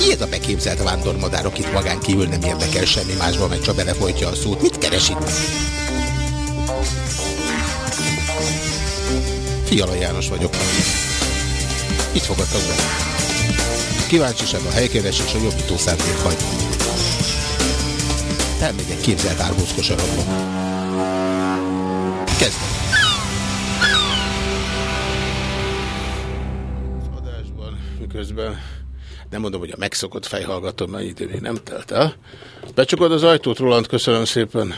Ki ez a beképzelt vándormadár, akit magán kívül nem érdekel semmi másban, meg csak belefolytja a szót? Mit keres itt? Fiala János vagyok. Itt fogadtak be. Kíváncsiság a helykeresés a jobbító szándék hagy. Elmegyek képzelt árbóz kosarokba. Kezdem. Miközben nem mondom, hogy a megszokott fejhallgatom, mert idő még nem telt el. Becsukod az ajtót, Roland, köszönöm szépen.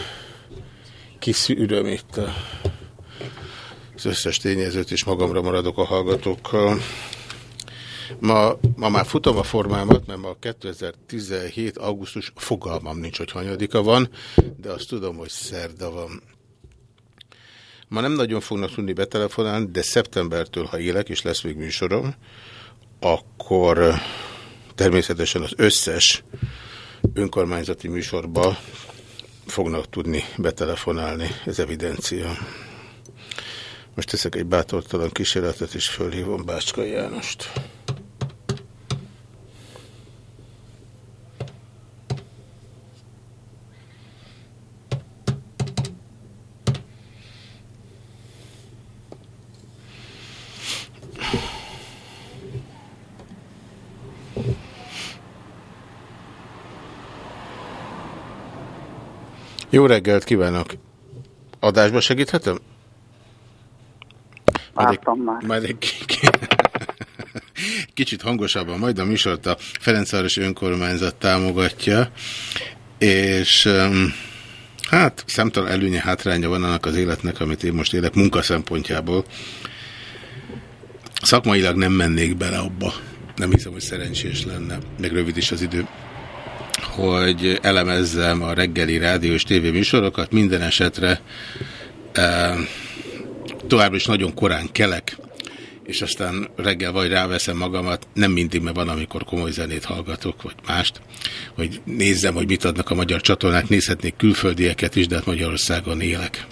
Kiszűröm itt az összes tényezőt, és magamra maradok a hallgatókkal. Ma, ma már futom a formámat, mert ma 2017. augusztus fogalmam nincs, hogy hanyadika van, de azt tudom, hogy szerda van. Ma nem nagyon fognak tudni betelefonálni, de szeptembertől, ha élek, és lesz még műsorom, akkor természetesen az összes önkormányzati műsorba fognak tudni betelefonálni, ez evidencia. Most teszek egy bátortalan kísérletet, és fölhívom Bácska Jánost. Jó reggelt kívánok! Adásba segíthetem? Vártam már. Majd egy kicsit hangosabban, majd a műsort a Ferencváros önkormányzat támogatja, és hát számtalan előnye, hátránya van annak az életnek, amit én most élek munka szempontjából. Szakmailag nem mennék bele abba. Nem hiszem, hogy szerencsés lenne. Meg rövid is az idő hogy elemezzem a reggeli rádió és tévéműsorokat, minden esetre e, továbbra is nagyon korán kelek, és aztán reggel vagy ráveszem magamat, nem mindig, mert van, amikor komoly zenét hallgatok, vagy mást, hogy nézzem, hogy mit adnak a magyar csatornák, nézhetnék külföldieket is, de hát Magyarországon élek.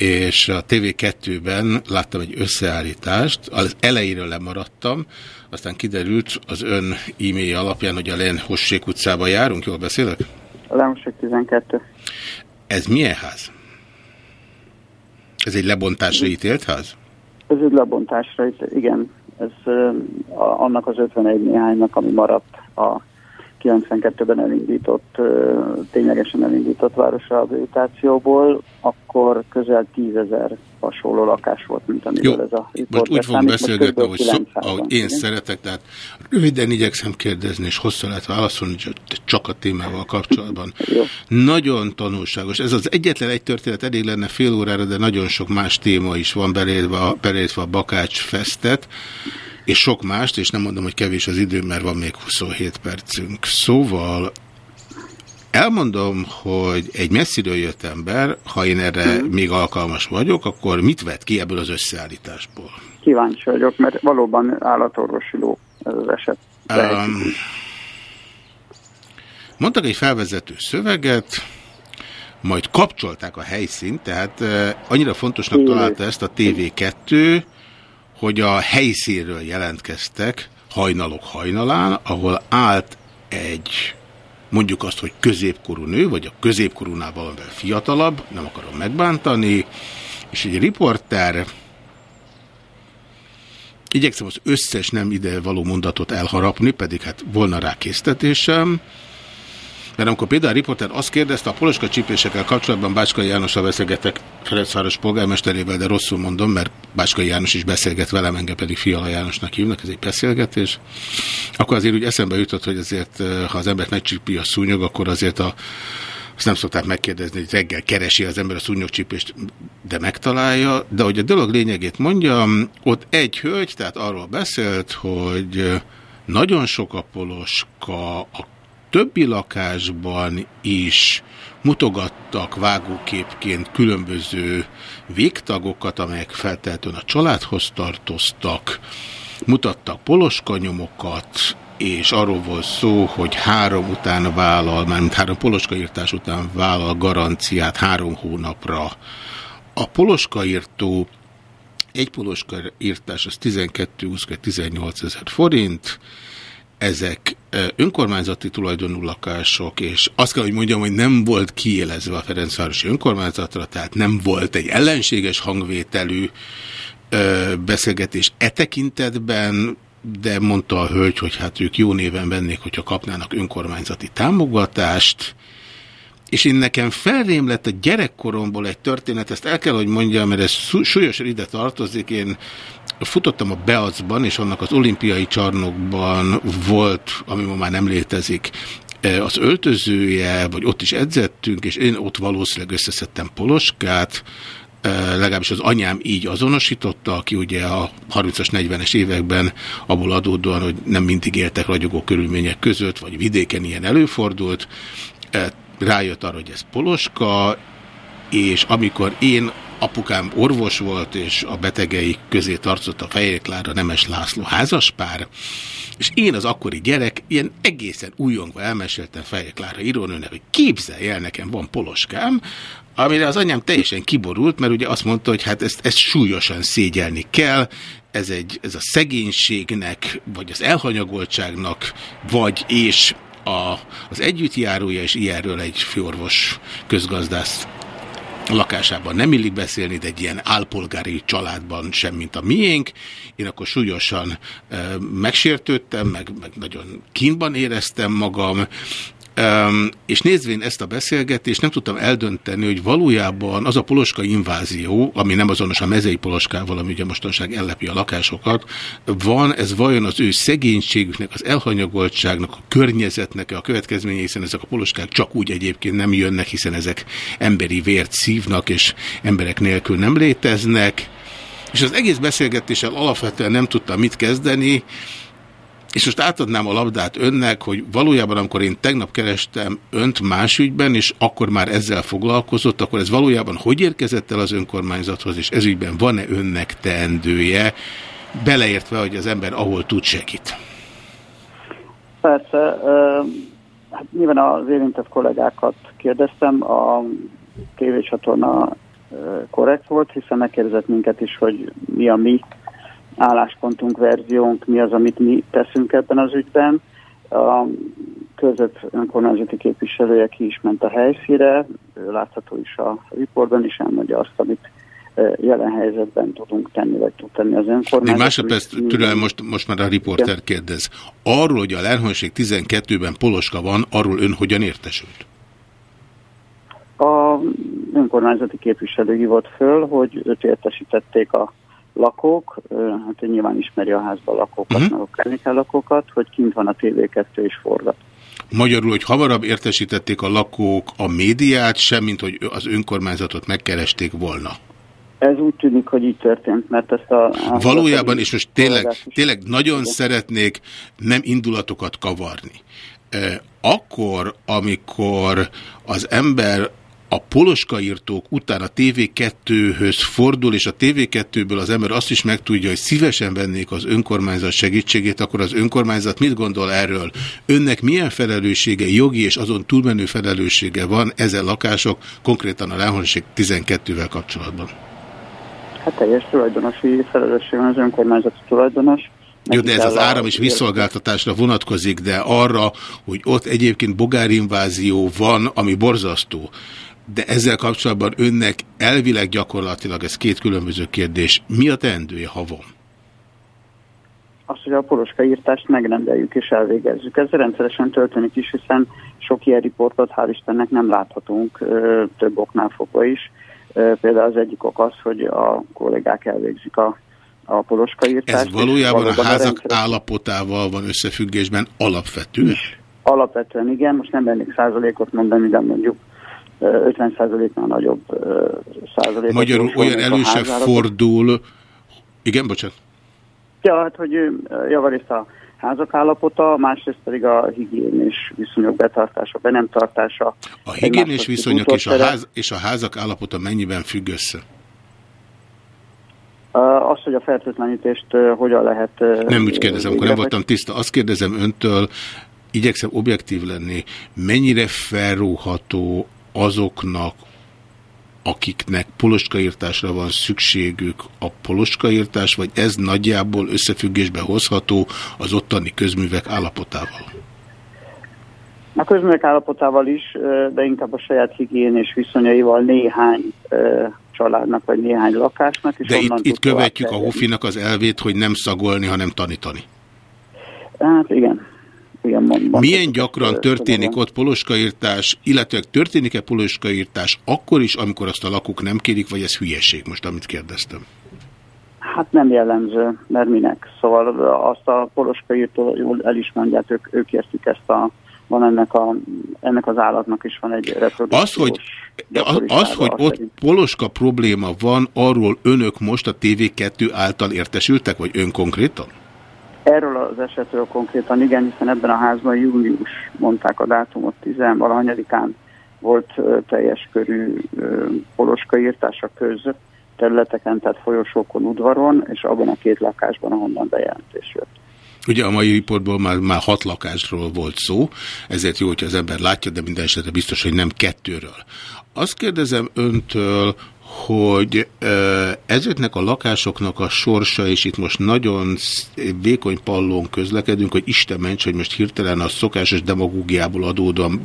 És a TV2-ben láttam egy összeállítást, az elejéről lemaradtam, aztán kiderült az ön e-mail alapján, hogy a Len Hossék utcába járunk, jól beszélek? A Hossék 12. Ez milyen ház? Ez egy lebontásra ítélt ház? Ez egy lebontásra igen. Ez annak az 51 néhánynak, ami maradt a 92-ben elindított, ténylegesen elindított városrehabilitációból, akkor közel tízezer hasonló lakás volt, mint amivel Jó, ez a most úgy fogunk beszélgetni, ahogy, szó, ahogy én szeretek, tehát röviden igyekszem kérdezni, és hosszú lehet válaszolni, csak a témával kapcsolatban. Jó. Nagyon tanulságos. Ez az egyetlen egy történet elég lenne fél órára, de nagyon sok más téma is van belépve, belépve a Bakács Festet és sok mást, és nem mondom, hogy kevés az idő, mert van még 27 percünk. Szóval elmondom, hogy egy messziről jött ember, ha én erre hmm. még alkalmas vagyok, akkor mit vett ki ebből az összeállításból? Kíváncsi vagyok, mert valóban állatorvosi ló ez az eset. Um, mondtak egy felvezető szöveget, majd kapcsolták a helyszínt, tehát uh, annyira fontosnak találta ezt a TV2, hogy a helyszínről jelentkeztek hajnalok hajnalán, ahol állt egy mondjuk azt, hogy középkorú nő, vagy a középkorúnál valamivel fiatalabb, nem akarom megbántani, és egy riporter, igyekszem az összes nem ide való mondatot elharapni, pedig hát volna rá késztetésem, mert amikor például a riporter azt kérdezte, a poloska csípésekkel kapcsolatban Bácskai Jánossal beszélgetek Ferencváros polgármesterével, de rosszul mondom, mert Bácskai János is beszélget velem, engem pedig Fiala Jánosnak hívnak, ez egy beszélgetés. Akkor azért úgy eszembe jutott, hogy azért, ha az embert megcsípi a szúnyog, akkor azért a azt nem szokták megkérdezni, hogy reggel keresi az ember a szúnyogcsípést, de megtalálja. De hogy a dolog lényegét mondjam, ott egy hölgy, tehát arról beszélt, hogy nagyon sok a poloska, a többi lakásban is mutogattak vágóképként különböző végtagokat, amelyek feltétlenül a családhoz tartoztak, mutattak poloskanyomokat, és arról volt szó, hogy három után vállal, mármint három poloskaírtás után vállal garanciát három hónapra. A poloskaírtó egy poloska írtás az 12-18 ezer forint, ezek önkormányzati tulajdonú lakások, és azt kell, hogy mondjam, hogy nem volt kiélezve a Ferencvárosi önkormányzatra, tehát nem volt egy ellenséges hangvételű beszélgetés e tekintetben, de mondta a hölgy, hogy hát ők jó néven vennék, hogyha kapnának önkormányzati támogatást, és én nekem felrém lett a gyerekkoromból egy történet, ezt el kell, hogy mondjam, mert ez súlyosan ide tartozik, én futottam a Beacban, és annak az olimpiai csarnokban volt, ami ma már nem létezik, e, az öltözője, vagy ott is edzettünk, és én ott valószínűleg összeszedtem Poloskát, e, legalábbis az anyám így azonosította, aki ugye a 30-as, 40-es években abból adódóan, hogy nem mindig éltek ragyogó körülmények között, vagy vidéken ilyen előfordult, e, rájött arra, hogy ez Poloska, és amikor én apukám orvos volt, és a betegei közé tartott a Fehér Nemes László házaspár, és én az akkori gyerek ilyen egészen újongva elmeséltem Fehér írónőnek, hogy képzelj el, nekem van poloskám, amire az anyám teljesen kiborult, mert ugye azt mondta, hogy hát ezt, ezt súlyosan szégyelni kell, ez, egy, ez a szegénységnek, vagy az elhanyagoltságnak, vagy és a, az együttjárója, és ilyenről egy főorvos közgazdász lakásában nem illik beszélni, de egy ilyen álpolgári családban sem, mint a miénk. Én akkor súlyosan e, megsértődtem, meg, meg nagyon kínban éreztem magam, És nézvén ezt a beszélgetést nem tudtam eldönteni, hogy valójában az a poloska invázió, ami nem azonos a mezei poloskával, ami ugye mostanság ellepi a lakásokat, van, ez vajon az ő szegénységüknek, az elhanyagoltságnak, a környezetnek a következménye, hiszen ezek a poloskák csak úgy egyébként nem jönnek, hiszen ezek emberi vért szívnak, és emberek nélkül nem léteznek. És az egész beszélgetéssel alapvetően nem tudtam mit kezdeni, és most átadnám a labdát önnek, hogy valójában, amikor én tegnap kerestem önt más ügyben, és akkor már ezzel foglalkozott, akkor ez valójában hogy érkezett el az önkormányzathoz, és ez ügyben van-e önnek teendője, beleértve, hogy az ember ahol tud segít? Persze. Hát nyilván az érintett kollégákat kérdeztem, a tévécsatorna korrekt volt, hiszen megkérdezett minket is, hogy mi a mi álláspontunk, verziónk, mi az, amit mi teszünk ebben az ügyben. A között önkormányzati képviselője ki is ment a helyszíre, látható is a riportban is elmondja azt, amit jelen helyzetben tudunk tenni, vagy tud tenni az önkormányzat. Egy másodperc türelem, most, most már a riporter kérdez. Arról, hogy a Lernhonség 12-ben Poloska van, arról ön hogyan értesült? A önkormányzati képviselő hívott föl, hogy őt értesítették a lakók, hát ő nyilván ismeri a házban lakókat, uh mhm. -huh. meg a környéken lakókat, hogy kint van a TV2 és forgat. Magyarul, hogy hamarabb értesítették a lakók a médiát, semmint, hogy az önkormányzatot megkeresték volna. Ez úgy tűnik, hogy így történt, mert ezt a... a Valójában, és most tényleg, tényleg nagyon szeretnék nem indulatokat kavarni. Akkor, amikor az ember a poloskaírtók után a TV2-höz fordul, és a TV2-ből az ember azt is megtudja, hogy szívesen vennék az önkormányzat segítségét, akkor az önkormányzat mit gondol erről? Önnek milyen felelőssége, jogi és azon túlmenő felelőssége van ezen lakások, konkrétan a Lehonség 12-vel kapcsolatban? Hát teljes tulajdonosi felelősség van az önkormányzati tulajdonos. Jó, de ez az áram és visszolgáltatásra vonatkozik, de arra, hogy ott egyébként bogárinvázió van, ami borzasztó de ezzel kapcsolatban önnek elvileg gyakorlatilag ez két különböző kérdés. Mi a teendője, ha van? Azt, hogy a poloska írtást megrendeljük és elvégezzük. Ez rendszeresen történik is, hiszen sok ilyen riportot hál' Istennek nem láthatunk több oknál fogva is. Például az egyik ok az, hogy a kollégák elvégzik a a poloska írtást. Ez valójában a házak a állapotával van összefüggésben alapvető? Alapvetően igen, most nem vennék százalékot mondani, de mondjuk 50%-nál nagyobb százalék. Magyarul olyan előse fordul... Igen, bocsánat. Ja, hát, hogy javarészt a házak állapota, másrészt pedig a higiénés viszonyok betartása, be nem tartása. A higiénés viszonyok és a, ház, és a házak állapota mennyiben függ össze? Az, hogy a fertőtlenítést hogyan lehet... Nem úgy kérdezem, akkor nem voltam tiszta. Azt kérdezem öntől, igyekszem objektív lenni, mennyire felróható azoknak akiknek poloskaírtásra van szükségük a poloskaírtás, vagy ez nagyjából összefüggésbe hozható az ottani közművek állapotával? A közművek állapotával is, de inkább a saját higiénés viszonyaival néhány családnak, vagy néhány lakásnak. És de itt, itt követjük a Hofinak az elvét, hogy nem szagolni, hanem tanítani. Hát igen. Mondom. Milyen gyakran történik ott poloskaírtás, illetve történik-e poloskaírtás akkor is, amikor azt a lakók nem kérik, vagy ez hülyeség most, amit kérdeztem? Hát nem jellemző, mert minek. Szóval azt a poloskaírtól jól el is mondják, ők, ők értik ezt a van ennek, a, ennek az állatnak is van egy reprodukciós... Az, hogy, az, az, hogy ott szerint. poloska probléma van, arról önök most a TV2 által értesültek, vagy ön konkrétan? Erről az esetről konkrétan igen, hiszen ebben a házban július, mondták a dátumot, 10 valahanyadikán volt teljes körű poloska írtás a köz területeken, tehát folyosókon, udvaron, és abban a két lakásban, ahonnan bejelentés jött. Ugye a mai riportból már, már hat lakásról volt szó, ezért jó, hogyha az ember látja, de minden esetre biztos, hogy nem kettőről. Azt kérdezem öntől, hogy ezeknek a lakásoknak a sorsa, és itt most nagyon vékony pallón közlekedünk, hogy Isten ments, hogy most hirtelen a szokásos demagógiából adódóan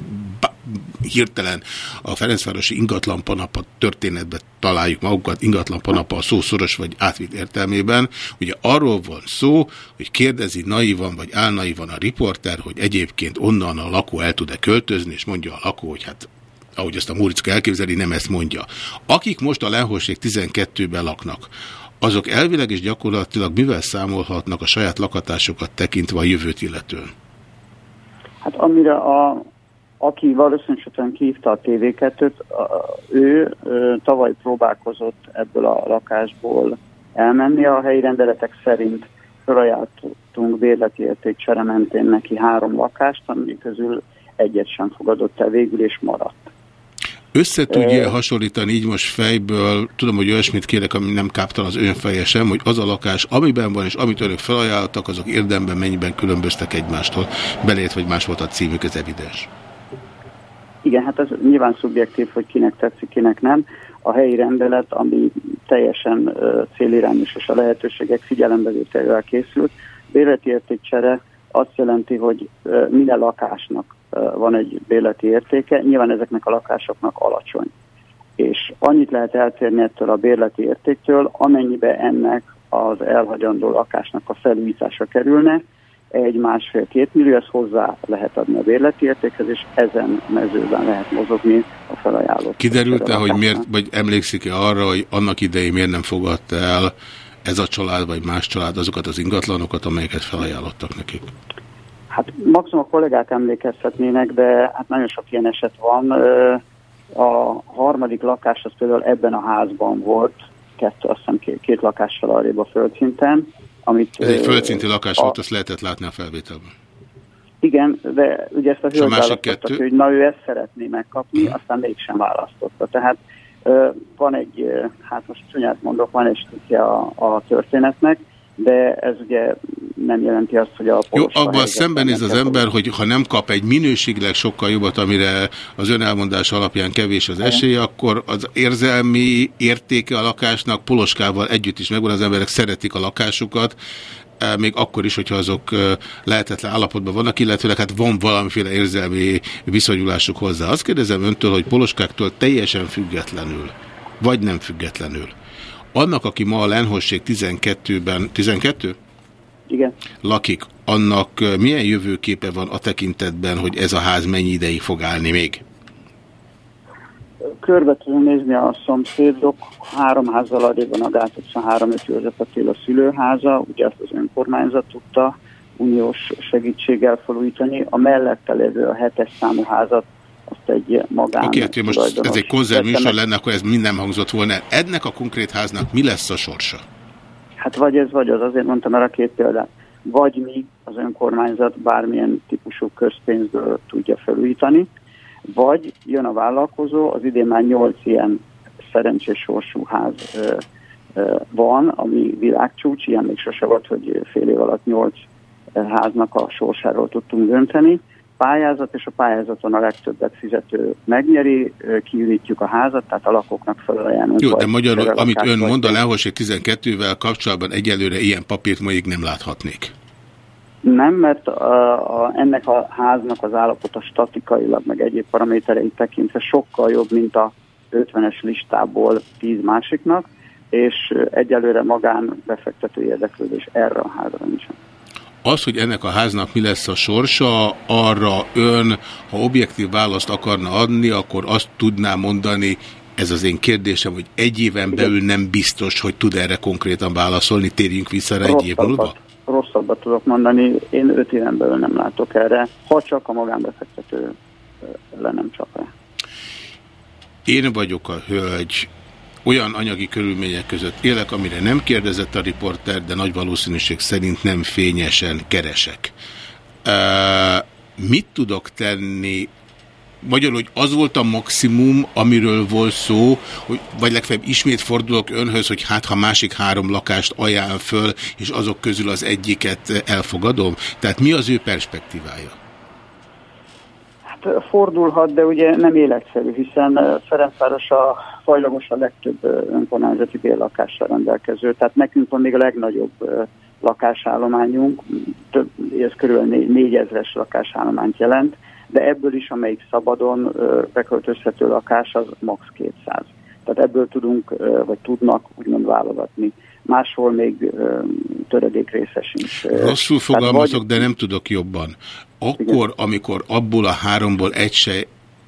hirtelen a Ferencvárosi ingatlan panapa történetbe találjuk magukat, ingatlan panapa a szószoros vagy átvitt értelmében. Ugye arról van szó, hogy kérdezi naivan vagy álnaivan a riporter, hogy egyébként onnan a lakó el tud-e költözni, és mondja a lakó, hogy hát ahogy ezt a Múricka elképzeli, nem ezt mondja. Akik most a Lenhorség 12-ben laknak, azok elvileg és gyakorlatilag mivel számolhatnak a saját lakatásokat tekintve a jövőt illetően? Hát amire a, aki valószínűleg kihívta a TV2-t, ő tavaly próbálkozott ebből a lakásból elmenni. A helyi rendeletek szerint felajánlottunk bérleti értékcsere mentén neki három lakást, ami közül egyet sem fogadott el végül, és maradt. Össze tudja hasonlítani így most fejből, tudom, hogy olyasmit kérek, ami nem káptal az önfeje sem, hogy az a lakás, amiben van, és amit önök felajánlottak, azok érdemben mennyiben különböztek egymástól, belét, vagy más volt a címük, ez evidens. Igen, hát ez nyilván szubjektív, hogy kinek tetszik, kinek nem. A helyi rendelet, ami teljesen uh, célirányos és a lehetőségek figyelembevételével készült, bérleti értékcsere azt jelenti, hogy uh, minden lakásnak van egy bérleti értéke, nyilván ezeknek a lakásoknak alacsony. És annyit lehet eltérni ettől a bérleti értéktől, amennyibe ennek az elhagyandó lakásnak a felújítása kerülne, egy másfél-két millió, ezt hozzá lehet adni a bérleti értékhez, és ezen mezőben lehet mozogni a felajánlott. Kiderült-e, hogy miért, vagy emlékszik-e arra, hogy annak idején miért nem fogadta el ez a család, vagy más család azokat az ingatlanokat, amelyeket felajánlottak nekik? Hát maximum a kollégák emlékezhetnének, de hát nagyon sok ilyen eset van. A harmadik lakás az például ebben a házban volt, kettő, azt hiszem két, két lakással arrébb a földszinten, amit, Ez egy földszinti lakás a... volt, azt lehetett látni a felvételben. Igen, de ugye ezt a hölgy választotta, hogy na ő ezt szeretné megkapni, hmm. aztán mégsem választotta. Tehát van egy, hát most csúnyát mondok, van egy a, a történetnek, de ez ugye nem jelenti azt, hogy a Jó, abban szembenéz az ember, hogy ha nem kap egy minőségileg sokkal jobbat, amire az ön elmondás alapján kevés az esély, akkor az érzelmi értéke a lakásnak poloskával együtt is megvan, az emberek szeretik a lakásukat, e, még akkor is, hogyha azok e, lehetetlen állapotban vannak, illetőleg hát van valamiféle érzelmi viszonyulásuk hozzá. Azt kérdezem öntől, hogy poloskáktól teljesen függetlenül, vagy nem függetlenül, annak, aki ma a Lenhosség 12-ben, 12? Igen. lakik, annak milyen jövőképe van a tekintetben, hogy ez a ház mennyi ideig fog állni még? Körbe tudom nézni a szomszédok, három házzal addig van a Gát utca 3 József Attila szülőháza, ugye azt az önkormányzat tudta uniós segítséggel felújítani. A mellette lévő a hetes számú házat egy magán... Oké, okay, hát most ez egy konzervműsor lenne, akkor ez minden hangzott volna. Ennek a konkrét háznak mi lesz a sorsa? Hát vagy ez, vagy az, azért mondtam el a két példát. Vagy mi, az önkormányzat bármilyen típusú közpénzből tudja felújítani, vagy jön a vállalkozó, az idén már nyolc ilyen szerencsés sorsú ház ö, ö, van, ami világcsúcs, ilyen még sose volt, hogy fél év alatt nyolc háznak a sorsáról tudtunk dönteni, pályázat, és a pályázaton a legtöbbet fizető megnyeri, kiürítjük a házat, tehát a lakóknak felajánlunk. Jó, de magyarul, amit ön mond a Lehosé 12-vel kapcsolatban egyelőre ilyen papírt még nem láthatnék. Nem, mert a, a, ennek a háznak az állapota statikailag, meg egyéb paramétereit tekintve sokkal jobb, mint a 50-es listából 10 másiknak, és egyelőre magán befektető érdeklődés erre a házra nincsen. Az, hogy ennek a háznak mi lesz a sorsa, arra ön, ha objektív választ akarna adni, akkor azt tudná mondani, ez az én kérdésem, hogy egy éven belül nem biztos, hogy tud erre konkrétan válaszolni, térjünk vissza rá egy év múlva? Rosszabbat tudok mondani, én öt éven belül nem látok erre, ha csak a magánbefektető le nem csap rá. Én vagyok a hölgy, olyan anyagi körülmények között élek, amire nem kérdezett a riporter, de nagy valószínűség szerint nem fényesen keresek. Uh, mit tudok tenni Magyarul, hogy az volt a maximum, amiről volt szó, hogy, vagy legfeljebb ismét fordulok önhöz, hogy hát ha másik három lakást ajánl föl, és azok közül az egyiket elfogadom. Tehát mi az ő perspektívája? Hát fordulhat, de ugye nem életszerű, hiszen Ferencváros a fajlagos a legtöbb önkormányzati bérlakással rendelkező, tehát nekünk van még a legnagyobb lakásállományunk, több, ez körülbelül négyezres lakásállományt jelent, de ebből is, amelyik szabadon beköltözhető lakás, az max. 200. Tehát ebből tudunk, vagy tudnak úgymond válogatni. Máshol még töredék része sincs. Rosszul fogalmazok, vagy... de nem tudok jobban. Akkor, Igen. amikor abból a háromból egy se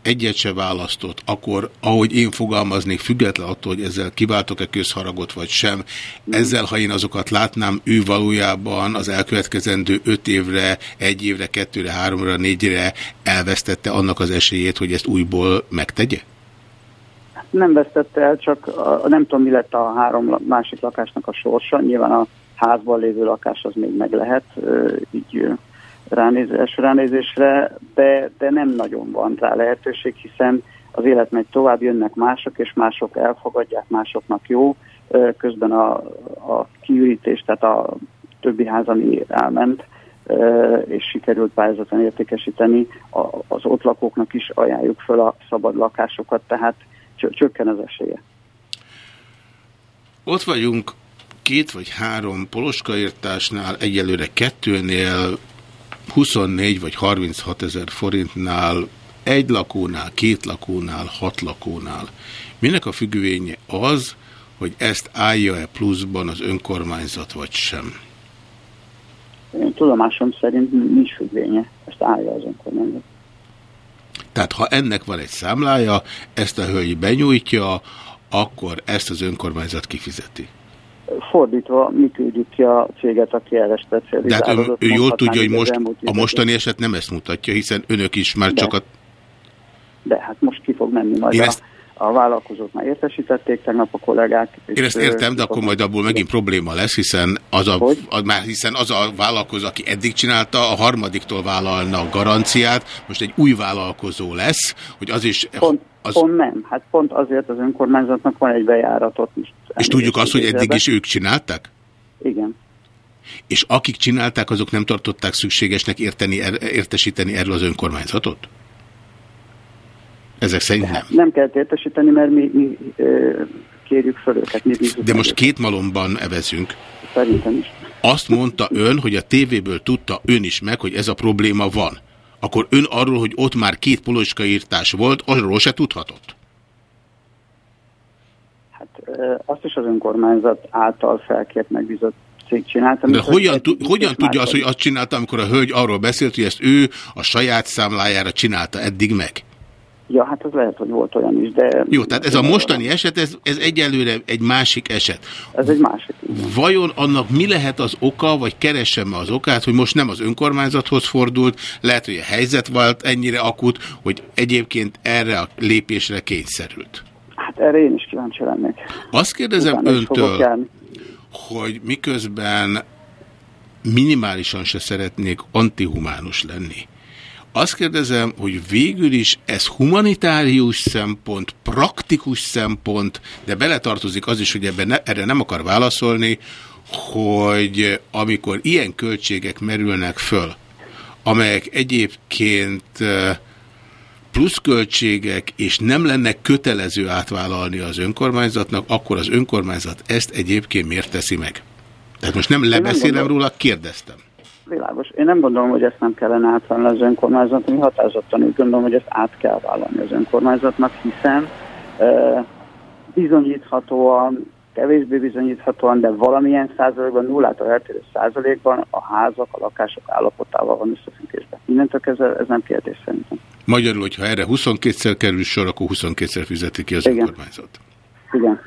egyet se választott, akkor, ahogy én fogalmaznék, független attól, hogy ezzel kiváltok-e közharagot vagy sem, ezzel, ha én azokat látnám, ő valójában az elkövetkezendő öt évre, egy évre, kettőre, háromra, négyre elvesztette annak az esélyét, hogy ezt újból megtegye? Nem vesztette el, csak a, nem tudom, mi lett a három másik lakásnak a sorsa. Nyilván a házban lévő lakás az még meg lehet, így ránéz, ránézésre, de, de nem nagyon van rá lehetőség, hiszen az élet megy tovább, jönnek mások, és mások elfogadják, másoknak jó. Közben a, a kiürítés, tehát a többi ház, ami elment, és sikerült pályázaton értékesíteni, az ott lakóknak is ajánljuk föl a szabad lakásokat, tehát csökken az esélye. Ott vagyunk két vagy három poloskaírtásnál, egyelőre kettőnél, 24 vagy 36 ezer forintnál, egy lakónál, két lakónál, hat lakónál. Minek a függvénye az, hogy ezt állja-e pluszban az önkormányzat, vagy sem? Én tudomásom szerint nincs függvénye, ezt állja az önkormányzat. Tehát ha ennek van egy számlája, ezt a hölgy benyújtja, akkor ezt az önkormányzat kifizeti fordítva mi küldjük ki a céget, aki erre specializálódott. De hát ő, ő jól tudja, hogy most a mostani eset nem ezt mutatja, hiszen önök is már de, csak a... De hát most ki fog menni majd Én a... ezt a vállalkozók már értesítették tegnap a kollégák. Én ezt értem, de akkor majd abból megint probléma lesz, hiszen az a, a, már hiszen az a vállalkozó, aki eddig csinálta, a harmadiktól vállalna a garanciát, most egy új vállalkozó lesz, hogy az is... Pont, az... pont nem, hát pont azért az önkormányzatnak van egy bejáratot. is. És tudjuk azt, hogy eddig is ők csinálták? Igen. És akik csinálták, azok nem tartották szükségesnek érteni, er, értesíteni erről az önkormányzatot? Ezek szerint nem. Nem kell értesíteni, mert mi, mi kérjük föl őket. Mi De most két malomban evezünk. Szerintem is. Azt mondta ön, hogy a tévéből tudta ön is meg, hogy ez a probléma van. Akkor ön arról, hogy ott már két írtás volt, arról se tudhatott? Azt is az önkormányzat által felkért megbízott cég csinálta. De hogyan, hogyan tudja azt, hogy azt csinálta, amikor a hölgy arról beszélt, hogy ezt ő a saját számlájára csinálta eddig meg? Ja, hát ez lehet, hogy volt olyan is, de... Jó, tehát ez a mostani eset, ez, ez egyelőre egy másik eset. Ez egy másik. Vajon annak mi lehet az oka, vagy keresem az okát, hogy most nem az önkormányzathoz fordult, lehet, hogy a helyzet volt ennyire akut, hogy egyébként erre a lépésre kényszerült? Hát erre én is kíváncsi lennék. Azt kérdezem Utána öntől, hogy miközben minimálisan se szeretnék antihumánus lenni, azt kérdezem, hogy végül is ez humanitárius szempont, praktikus szempont, de beletartozik az is, hogy ebben ne, erre nem akar válaszolni, hogy amikor ilyen költségek merülnek föl, amelyek egyébként pluszköltségek, és nem lenne kötelező átvállalni az önkormányzatnak, akkor az önkormányzat ezt egyébként miért teszi meg? Tehát most nem lebeszélem róla, kérdeztem. Világos. Én nem gondolom, hogy ezt nem kellene átvállalni az önkormányzatnak, mi határozottan úgy gondolom, hogy ezt át kell vállalni az önkormányzatnak, hiszen e, bizonyíthatóan, kevésbé bizonyíthatóan, de valamilyen százalékban, nullától eltérő százalékban a házak, a lakások állapotával van összefüggésben. Innentől kezdve ez nem kérdés szerintem. Magyarul, hogyha erre 22-szer kerül sor, akkor 22-szer fizeti ki az Igen. önkormányzat. Igen.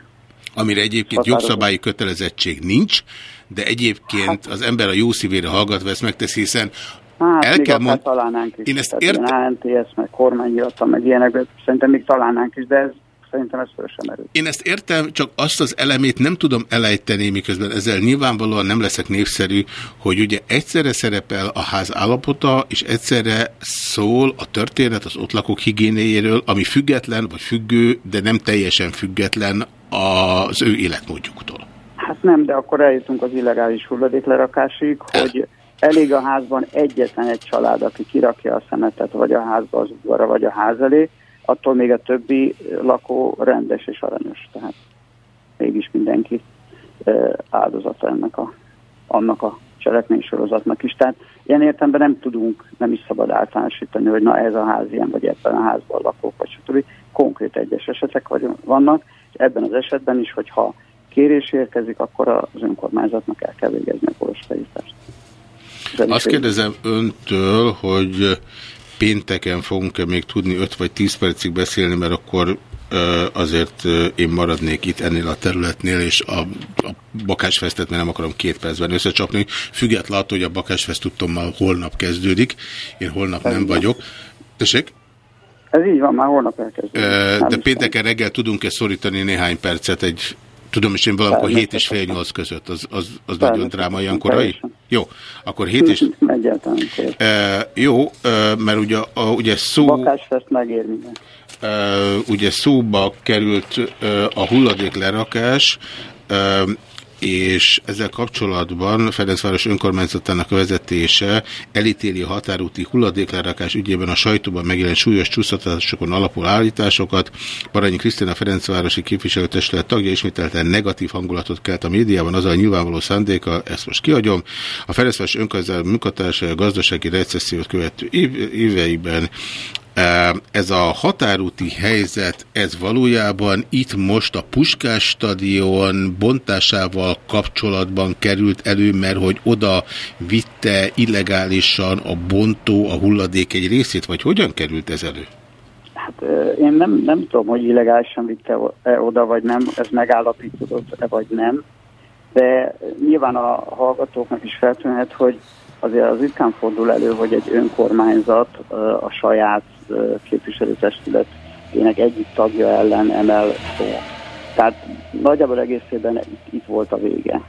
Amire egyébként Határozó. jogszabályi kötelezettség nincs, de egyébként hát. az ember a jó szívére hallgatva ezt megteszi, hiszen Hát, el kell mondani. találnánk is. Én ezt értem. ANTS, meg kormányhivatal, meg ilyenek, szerintem még találnánk is, de ez szerintem ez föl sem merül. Én ezt értem, csak azt az elemét nem tudom elejteni, miközben ezzel nyilvánvalóan nem leszek népszerű, hogy ugye egyszerre szerepel a ház állapota, és egyszerre szól a történet az ott lakók higiénéjéről, ami független vagy függő, de nem teljesen független az ő életmódjuktól. Hát nem, de akkor eljutunk az illegális hulladéklerakásig, hogy elég a házban egyetlen egy család, aki kirakja a szemetet, vagy a házba az udvarra, vagy a ház elé, attól még a többi lakó rendes és aranyos. Tehát mégis mindenki áldozata ennek a, annak a cselekménysorozatnak is. Tehát ilyen értelemben nem tudunk, nem is szabad általánosítani, hogy na ez a ház ilyen, vagy ebben a házban lakók, vagy stb. Konkrét egyes esetek vannak, és ebben az esetben is, hogyha kérés érkezik, akkor az önkormányzatnak el kell végezni a korosbeítást. Azt kérdezem öntől, hogy pénteken fogunk-e még tudni 5 vagy 10 percig beszélni, mert akkor azért én maradnék itt ennél a területnél, és a, a bakásfesztet, mert nem akarom két percben összecsapni, függetlenül attól, hogy a bakásfest tudtom már holnap kezdődik, én holnap nem vagyok. Tessék? Ez így van, már holnap elkezdődik. De pénteken reggel tudunk-e szorítani néhány percet egy Tudom, és én valamikor 7 és fél 8 között, az, az, az nagyon drámai, olyan korai? Jó, akkor 7 és... Egyáltalán. E, jó, e, mert ugye, a, ugye szó... Bakásfest megér minden. E, ugye szóba került e, a hulladék lerakás, e, és ezzel kapcsolatban Ferencváros önkormányzatának vezetése elítéli a határúti hulladéklerakás ügyében a sajtóban megjelent súlyos csúsztatásokon alapul állításokat. Baranyi Krisztina Ferencvárosi képviselőtestület tagja ismételten negatív hangulatot kelt a médiában, az a nyilvánvaló szándéka, ezt most kiadjom. A Ferencváros önkormányzat munkatársa a gazdasági recessziót követő éveiben ez a határúti helyzet, ez valójában itt most a Puskás stadion bontásával kapcsolatban került elő, mert hogy oda vitte illegálisan a bontó a hulladék egy részét, vagy hogyan került ez elő? Hát én nem, nem tudom, hogy illegálisan vitte -e oda, vagy nem, ez megállapítódott-e, vagy nem, de nyilván a hallgatóknak is feltűnhet, hogy azért az ritkán fordul elő, hogy egy önkormányzat a saját képviselőtestületének egyik tagja ellen emel szó. Tehát nagyjából egészében itt, itt volt a vége.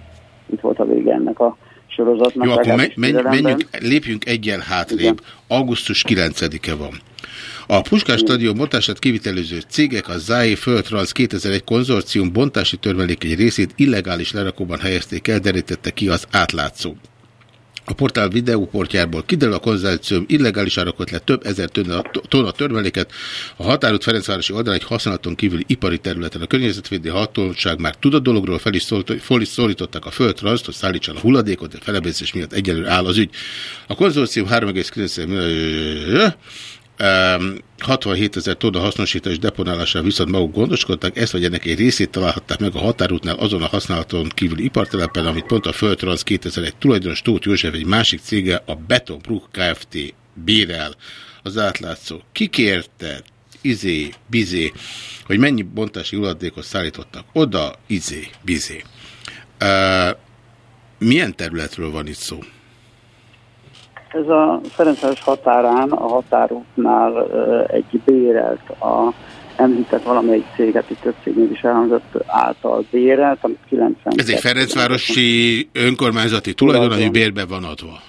Itt volt a vége ennek a sorozatnak. Jó, akkor menj, menj, menjünk, lépjünk egyen hátrébb. Igen. Augusztus 9-e van. A Puskás stadion bontását kivitelező cégek a ZAI Földtrans 2001 konzorcium bontási törmelék egy részét illegális lerakóban helyezték el, derítette ki az átlátszó. A portál videóportjából kiderül a konzervációm illegális árakot le több ezer tonna, törmeléket. A határút Ferencvárosi oldalán egy használaton kívüli ipari területen. A környezetvédő hatóság már tud a dologról, fel is, szólít, fel is szólították a földtraszt, hogy szállítson a hulladékot, de felebészés miatt egyelőre áll az ügy. A konzorcium 3,9 millió 67 ezer tonna hasznosítás deponálására viszont maguk gondoskodtak, ezt vagy ennek egy részét találhatták meg a határútnál azon a használaton kívüli ipartelepen, amit pont a Földtrans 2001 tulajdonos Tóth József egy másik cége, a Betonbruck Kft. bérel az átlátszó. Kikérte, izé, bizé, hogy mennyi bontási hulladékot szállítottak oda, izé, bizé. Uh, milyen területről van itt szó? Ez a Ferencváros határán, a határútnál egy bérelt, a említett valamelyik céget, itt több cégnél is elhangzott által bérelt, amit 90 Ez egy Ferencvárosi önkormányzati tulajdon, ami bérbe van adva.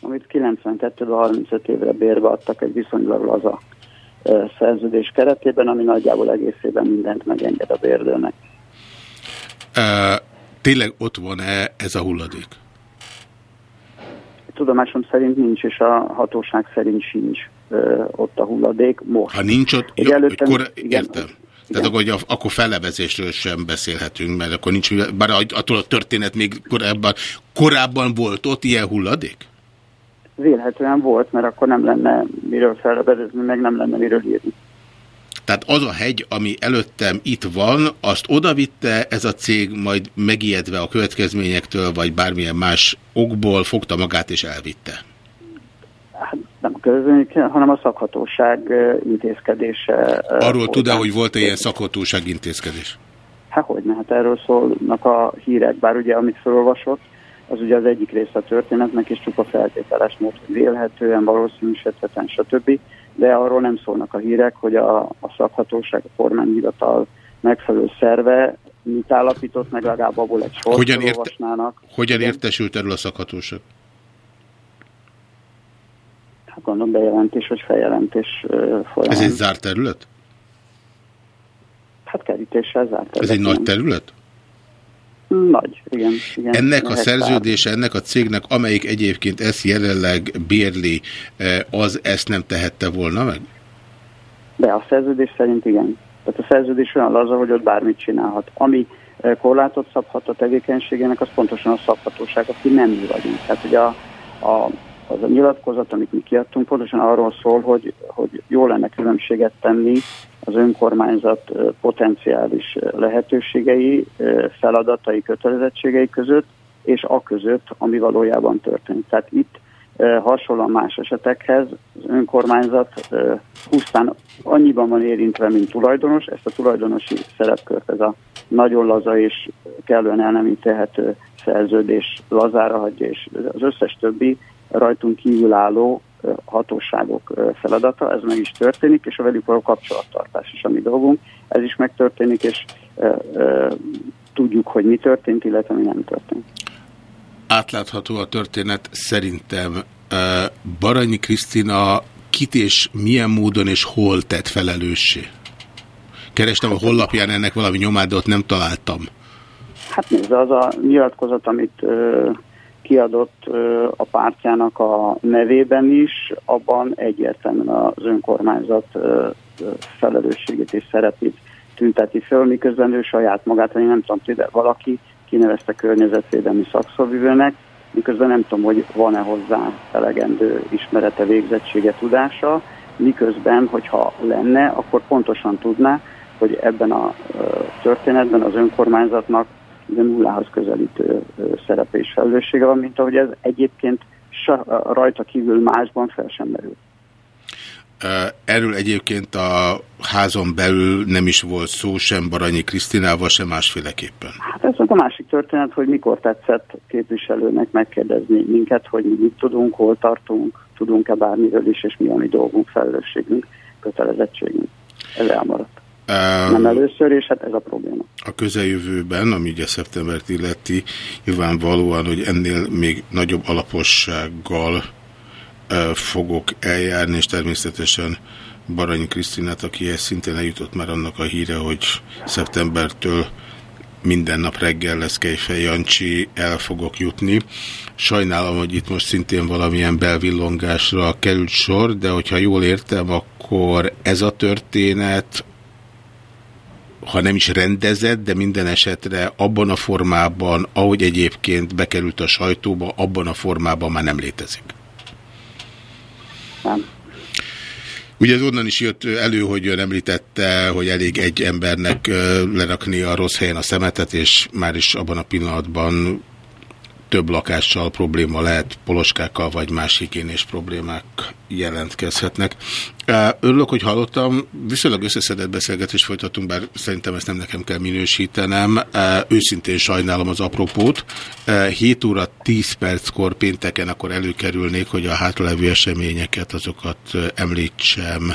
Amit 92-ben 35 évre bérbe adtak egy viszonylag laza szerződés keretében, ami nagyjából egészében mindent megenged a bérdőnek. Uh, tényleg ott van-e ez a hulladék? Tudomásom szerint nincs, és a hatóság szerint sincs ö, ott a hulladék most. Ha nincs ott, jó, előttem, kor, igen, értem. Tehát akkor, akkor fellebezésről sem beszélhetünk, mert akkor nincs, bár attól a történet még korábban, korábban volt ott ilyen hulladék? Vélhetően volt, mert akkor nem lenne miről fellebezni, meg nem lenne miről írni. Tehát az a hegy, ami előttem itt van, azt odavitte ez a cég, majd megijedve a következményektől, vagy bármilyen más okból fogta magát és elvitte? Hát nem közvény, hanem a szakhatóság intézkedése. Arról tud-e, hogy volt-e ilyen szakhatóság intézkedés? Hát hogy hát erről szólnak a hírek, bár ugye amit felolvasott, az ugye az egyik része a történetnek, és csak a feltételes mód, vélhetően, valószínűsíthetetlen, stb de arról nem szólnak a hírek, hogy a, a szakhatóság, a kormányhivatal megfelelő szerve mit állapított meg, legalább abból egy sort hogyan, érte, hogyan értesült erről a szakhatóság? Hát gondolom bejelentés, vagy feljelentés folyamán. Ez egy zárt terület? Hát kerítéssel zárt terület. Ez egy nagy terület? Nagy, igen. igen ennek a szerződése, ennek a cégnek, amelyik egyébként ezt jelenleg bérli, eh, az ezt nem tehette volna meg? De a szerződés szerint igen. Tehát a szerződés olyan laza, hogy ott bármit csinálhat. Ami eh, korlátot szabhat a tevékenységének, az pontosan a szabhatóság, aki nem mi vagyunk. Tehát ugye a, a, az a nyilatkozat, amit mi kiadtunk, pontosan arról szól, hogy, hogy jó lenne különbséget tenni az önkormányzat potenciális lehetőségei, feladatai, kötelezettségei között, és a között, ami valójában történt. Tehát itt hasonlóan más esetekhez az önkormányzat pusztán annyiban van érintve, mint tulajdonos, ezt a tulajdonosi szerepkört, ez a nagyon laza és kellően el nem tehető szerződés lazára hagyja, és az összes többi rajtunk kívülálló hatóságok feladata, ez meg is történik, és a velük való kapcsolattartás is a mi dolgunk. Ez is megtörténik, és tudjuk, hogy mi történt, illetve mi nem történt. Átlátható a történet szerintem. Baranyi Krisztina kit és milyen módon és hol tett felelőssé? Kerestem a honlapján ennek valami nyomát, de ott nem találtam. Hát nézd, az a nyilatkozat, amit kiadott a pártjának a nevében is, abban egyértelműen az önkormányzat felelősségét és szerepét tünteti föl, miközben ő saját magát, vagy nem tudom, de valaki kinevezte környezetvédelmi szakszolvivőnek, miközben nem tudom, hogy van-e hozzá elegendő ismerete, végzettsége, tudása, miközben, hogyha lenne, akkor pontosan tudná, hogy ebben a történetben az önkormányzatnak de nullához közelítő szerepe és felelőssége van, mint ahogy ez egyébként rajta kívül másban fel sem merül. Erről egyébként a házon belül nem is volt szó sem Baranyi Krisztinával, sem másféleképpen. Hát ez a másik történet, hogy mikor tetszett képviselőnek megkérdezni minket, hogy mi mit tudunk, hol tartunk, tudunk-e bármiről is, és mi a mi dolgunk, felelősségünk, kötelezettségünk. Ez elmaradt. Nem először, és hát ez a probléma. A közeljövőben, ami ugye szeptembert illeti, nyilvánvalóan, hogy ennél még nagyobb alapossággal fogok eljárni, és természetesen Baranyi Krisztinát, akihez szintén eljutott már annak a híre, hogy szeptembertől minden nap reggel lesz Kejfej Jancsi, el fogok jutni. Sajnálom, hogy itt most szintén valamilyen belvillongásra került sor, de hogyha jól értem, akkor ez a történet ha nem is rendezett, de minden esetre abban a formában, ahogy egyébként bekerült a sajtóba, abban a formában már nem létezik. Nem. Ugye ez onnan is jött elő, hogy ön említette, hogy elég egy embernek lerakni a rossz helyen a szemetet, és már is abban a pillanatban több lakással probléma lehet, poloskákkal vagy más higiénés problémák jelentkezhetnek. Örülök, hogy hallottam, viszonylag összeszedett beszélgetést folytatunk, bár szerintem ezt nem nekem kell minősítenem. Őszintén sajnálom az apropót. 7 óra 10 perckor pénteken akkor előkerülnék, hogy a hátralevő eseményeket, azokat említsem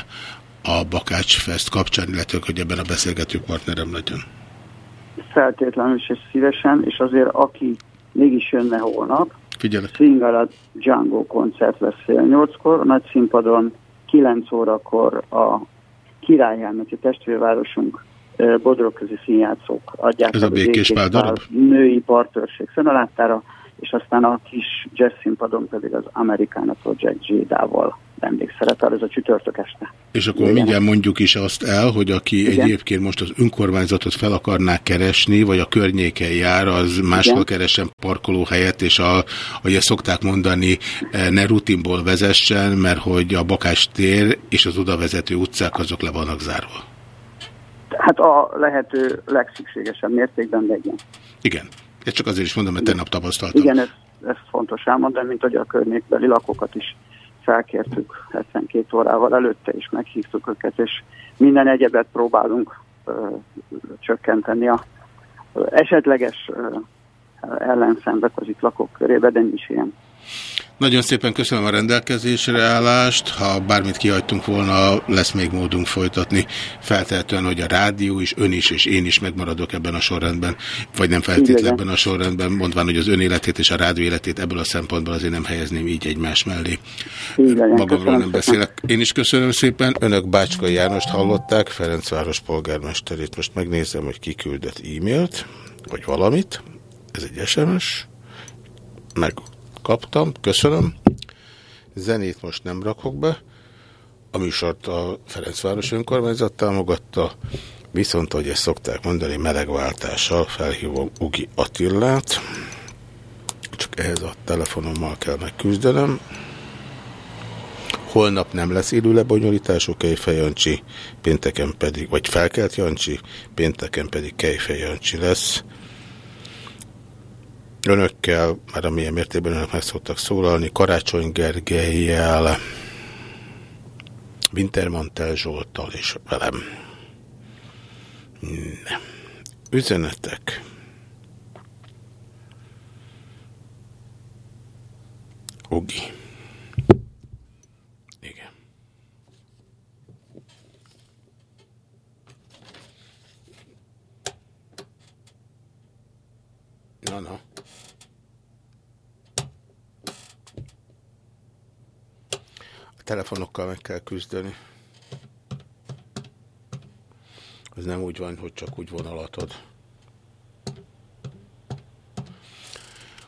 a Bakács Fest kapcsán, illetve hogy ebben a beszélgető partnerem legyen. Feltétlenül és szívesen, és azért aki mégis jönne holnap. Figyelek. Swingala Django koncert lesz fél nyolckor, a nagy színpadon 9 órakor a Királyelmet, a testvérvárosunk Bodrogközi színjátszók adják Ez a békés pál darab? Női partőrség fennaláttára, és aztán a kis jazz színpadon pedig az Americana Project J-dával vendégszerepel, ez a csütörtök este. És akkor Igen. mindjárt mondjuk is azt el, hogy aki Igen. egyébként most az önkormányzatot fel akarná keresni, vagy a környéken jár, az máshol keresen parkolóhelyet, és a, ahogy ezt szokták mondani, eh, ne rutinból vezessen, mert hogy a Bakás tér és az oda vezető utcák azok le vannak zárva. Hát a lehető legszükségesebb mértékben legyen. Igen. Ezt csak azért is mondom, mert tegnap tapasztaltam. Igen, ez, ez fontos elmondani, mint hogy a környékbeli lakókat is felkértük 72 órával előtte is meghívtuk őket, és minden egyebet próbálunk ö, csökkenteni a esetleges ö, ellenszenvet az itt lakók körébe, de nincs ilyen. Nagyon szépen köszönöm a rendelkezésre állást. Ha bármit kihagytunk volna, lesz még módunk folytatni. Feltehetően, hogy a rádió is, ön is és én is megmaradok ebben a sorrendben, vagy nem feltétlenül ebben a sorrendben, mondván, hogy az ön életét és a rádió életét ebből a szempontból azért nem helyezném így egymás mellé. Magamról nem beszélek. Én is köszönöm szépen. Önök Bácskai Jánost hallották, Ferencváros polgármesterét. Most megnézem, hogy kiküldött e-mailt, vagy valamit. Ez egy SMS. Meg kaptam, köszönöm. Zenét most nem rakok be. A műsort a Ferencváros önkormányzat támogatta, viszont, ahogy ezt szokták mondani, melegváltással felhívom Ugi Attillát. Csak ehhez a telefonommal kell megküzdenem. Holnap nem lesz élő lebonyolítású Kejfej Jancsi, pénteken pedig, vagy felkelt Jancsi, pénteken pedig Kejfej Jancsi lesz önökkel, már amilyen mértékben önök meg szoktak szólalni, Karácsony Gergelyel, Wintermantel Zsoltal és velem. Nem. Üzenetek. Ogi. Igen. Na, na. Telefonokkal meg kell küzdeni. Ez nem úgy van, hogy csak úgy vonalatod.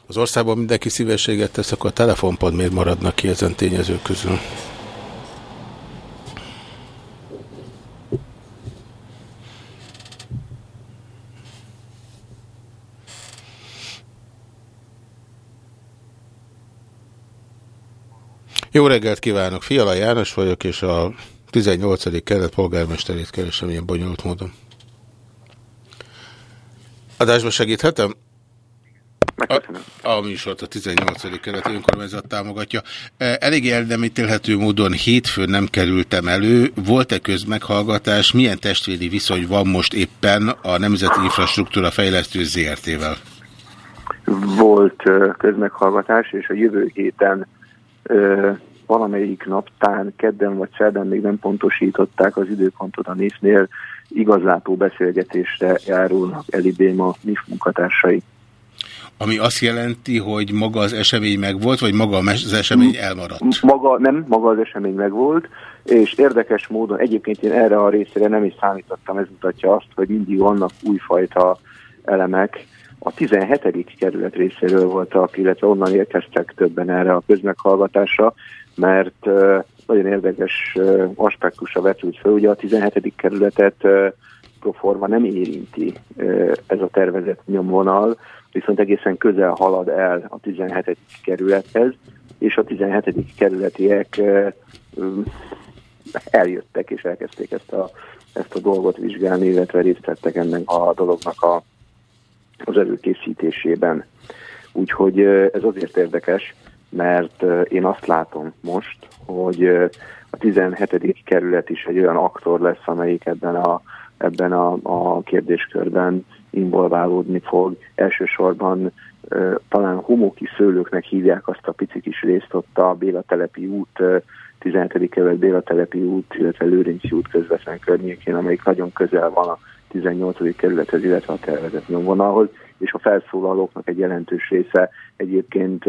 Az országban mindenki szívességet tesz, akkor a telefonpad miért maradnak ki ezen tényezők közül? Jó reggelt kívánok! Fiala János vagyok, és a 18. kelet polgármesterét keresem ilyen bonyolult módon. Adásba segíthetem? A, a műsort a 18. keleti önkormányzat támogatja. E, elég érdemítélhető módon hétfőn nem kerültem elő. Volt-e közmeghallgatás? Milyen testvéri viszony van most éppen a Nemzeti Infrastruktúra Fejlesztő ZRT-vel? Volt közmeghallgatás, és a jövő héten valamelyik naptán, kedden vagy szerdán még nem pontosították az időpontot a NIF-nél, igazlátó beszélgetésre járulnak elibém a NIF munkatársai. Ami azt jelenti, hogy maga az esemény megvolt, vagy maga az esemény elmaradt? Maga, nem, maga az esemény megvolt, és érdekes módon, egyébként én erre a részére nem is számítottam, ez mutatja azt, hogy mindig vannak újfajta elemek, a 17. kerület részéről voltak, illetve onnan érkeztek többen erre a közmeghallgatásra, mert nagyon érdekes aspektusa vetült fel. Ugye a 17. kerületet proforma nem érinti ez a tervezett nyomvonal, viszont egészen közel halad el a 17. kerülethez, és a 17. kerületiek eljöttek és elkezdték ezt a, ezt a dolgot vizsgálni, illetve részt vettek ennek a dolognak a az előkészítésében. Úgyhogy ez azért érdekes, mert én azt látom most, hogy a 17. kerület is egy olyan aktor lesz, amelyik ebben a, ebben a, a kérdéskörben involválódni fog. Elsősorban talán homoki szőlőknek hívják azt a pici kis részt ott a Béla telepi út, 17. kerület Béla telepi út, illetve Lőrinci út közvetlen környékén, amelyik nagyon közel van a 18. kerülethez, illetve a tervezett nyomvonalhoz, és a felszólalóknak egy jelentős része egyébként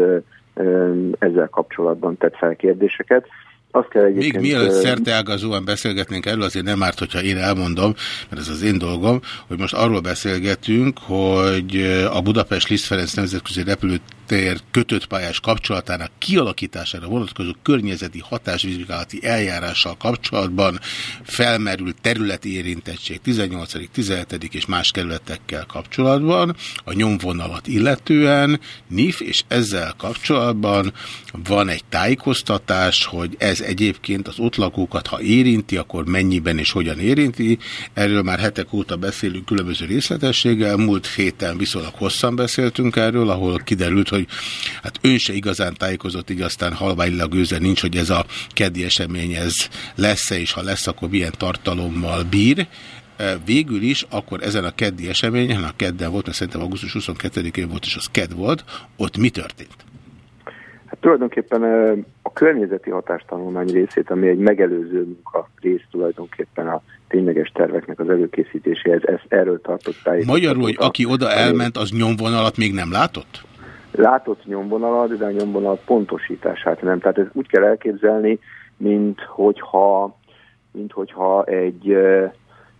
ezzel kapcsolatban tett fel kérdéseket. Azt kell egyébként... Még mielőtt szerteágazóan beszélgetnénk erről, azért nem árt, hogyha én elmondom, mert ez az én dolgom, hogy most arról beszélgetünk, hogy a Budapest Liszt Ferenc nemzetközi repülőtér kötött pályás kapcsolatának kialakítására vonatkozó környezeti hatásvizsgálati eljárással kapcsolatban felmerült területi érintettség 18., 17. és más kerületekkel kapcsolatban, a nyomvonalat illetően, NIF, és ezzel kapcsolatban van egy tájékoztatás, hogy ez egyébként az ott lakókat, ha érinti, akkor mennyiben és hogyan érinti. Erről már hetek óta beszélünk különböző részletességgel. Múlt héten viszonylag hosszan beszéltünk erről, ahol kiderült, hogy hát ön se igazán tájékozott, így aztán halványilag gőze nincs, hogy ez a keddi esemény ez lesz-e, és ha lesz, akkor milyen tartalommal bír végül is akkor ezen a keddi eseményen, a kedden volt, mert szerintem augusztus 22-én volt, és az kedd volt, ott mi történt? Hát tulajdonképpen a környezeti hatástanulmány részét, ami egy megelőző munka rész tulajdonképpen a tényleges terveknek az előkészítéséhez, ezt erről tartott Magyarul, hogy aki oda elment, az nyomvonalat még nem látott? Látott nyomvonalat, de a nyomvonalat pontosítását nem. Tehát ez úgy kell elképzelni, mint hogyha, mint hogyha egy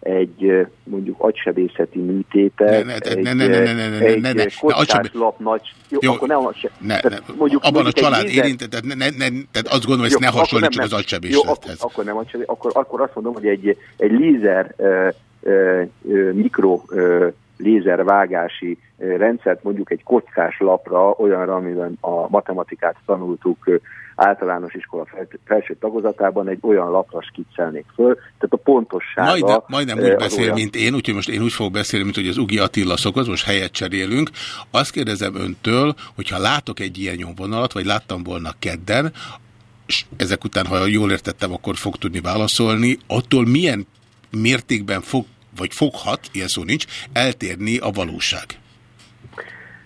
egy mondjuk agysebészeti műtétet, ne, egy, ne, ne, ne, ne, ne, ne, egy ne, ne, kockás lap nagy... Jó, jó, akkor nem, ne, ne, mondjuk, abban mondjuk a család érintett, tehát, ne, ne, tehát azt gondolom, hogy ezt ne hasonlítsuk az agysebészethez. Jó, akkor nem agysebészet, akkor, akkor azt mondom, hogy egy, egy lézer uh, uh, mikro uh, lézervágási rendszert mondjuk egy kockás lapra, olyanra, amiben a matematikát tanultuk általános iskola felső tagozatában egy olyan lapra skiccelnék föl, tehát a pontossága... Majdnem, majdnem úgy beszél, olyan... mint én, úgyhogy most én úgy fogok beszélni, mint hogy az Ugi Attila szokott, most helyet cserélünk. Azt kérdezem öntől, hogyha látok egy ilyen nyomvonalat, vagy láttam volna kedden, és ezek után, ha jól értettem, akkor fog tudni válaszolni, attól milyen mértékben fog, vagy foghat, ilyen szó nincs, eltérni a valóság?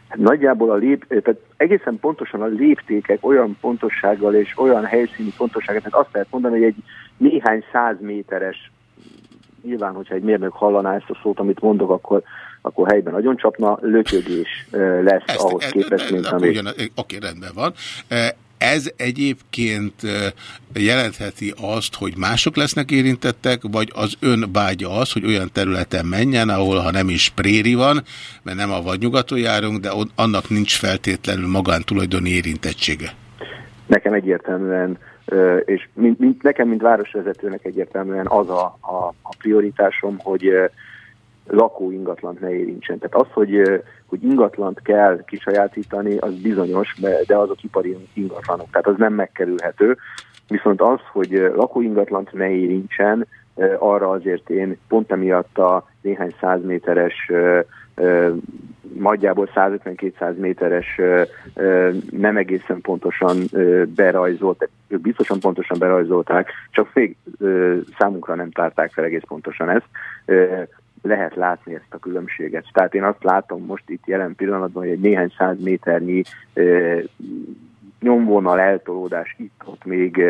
Hát nagyjából a lép, tehát egészen pontosan a léptékek olyan pontossággal és olyan helyszíni pontossággal, tehát azt lehet mondani, hogy egy néhány száz méteres, nyilván, hogyha egy mérnök hallaná ezt a szót, amit mondok, akkor, akkor helyben nagyon csapna, lötyögés lesz ezt, ahhoz képest, mint amit... Oké, rendben van. Ez egyébként jelentheti azt, hogy mások lesznek érintettek, vagy az ön vágya az, hogy olyan területen menjen, ahol ha nem is préri van, mert nem a vadnyugaton járunk, de annak nincs feltétlenül magántulajdoni érintettsége. Nekem egyértelműen, és mint, mint, nekem, mint városvezetőnek egyértelműen az a, a, a prioritásom, hogy lakó ingatlant ne érintsen. Tehát az, hogy, hogy ingatlant kell kisajátítani, az bizonyos, de azok ipari ingatlanok, tehát az nem megkerülhető. Viszont az, hogy lakó ingatlant ne érintsen, arra azért én pont emiatt a néhány százméteres nagyjából 150-200 méteres nem egészen pontosan berajzolt, ők biztosan pontosan berajzolták, csak fél számunkra nem tárták fel egész pontosan ezt lehet látni ezt a különbséget. Tehát én azt látom most itt jelen pillanatban, hogy egy néhány száz méternyi nyomvonal eltolódás itt-ott még,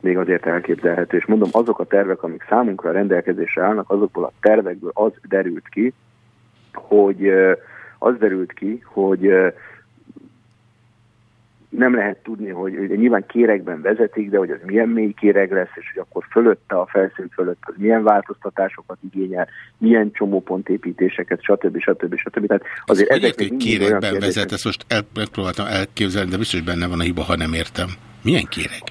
még azért elképzelhető. És mondom, azok a tervek, amik számunkra rendelkezésre állnak, azokból a tervekből az derült ki, hogy az derült ki, hogy nem lehet tudni, hogy, hogy nyilván kéregben vezetik, de hogy az milyen mély kéreg lesz, és hogy akkor fölötte, a felszín fölött az milyen változtatásokat igényel, milyen csomópontépítéseket, stb. stb. stb. Tehát azért ezek hogy kéregben vezet, ezt most el, megpróbáltam elképzelni, de biztos benne van a hiba, ha nem értem. Milyen kéreg?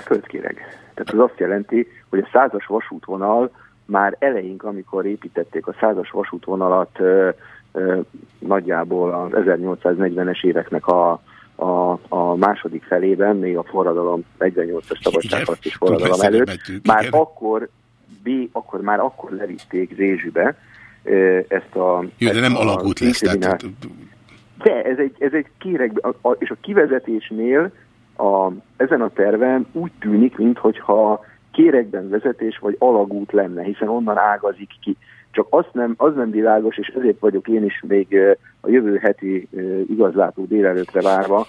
Földkéreg. Tehát az azt jelenti, hogy a százas vasútvonal már eleink, amikor építették a százas vasútvonalat, nagyjából az 1840-es éveknek a a, a második felében, még a forradalom 48-as szabadságharci forradalom előtt, már igen. akkor, B, akkor már akkor levitték Rézsübe ezt a... Jó, de nem alagút lesz, tehát... De ez egy, ez egy kérek, a, a, és a kivezetésnél a, ezen a terven úgy tűnik, mintha kérekben vezetés vagy alagút lenne, hiszen onnan ágazik ki. Csak azt nem, az nem világos, és ezért vagyok én is még a jövő heti igazlátó délelőtre várva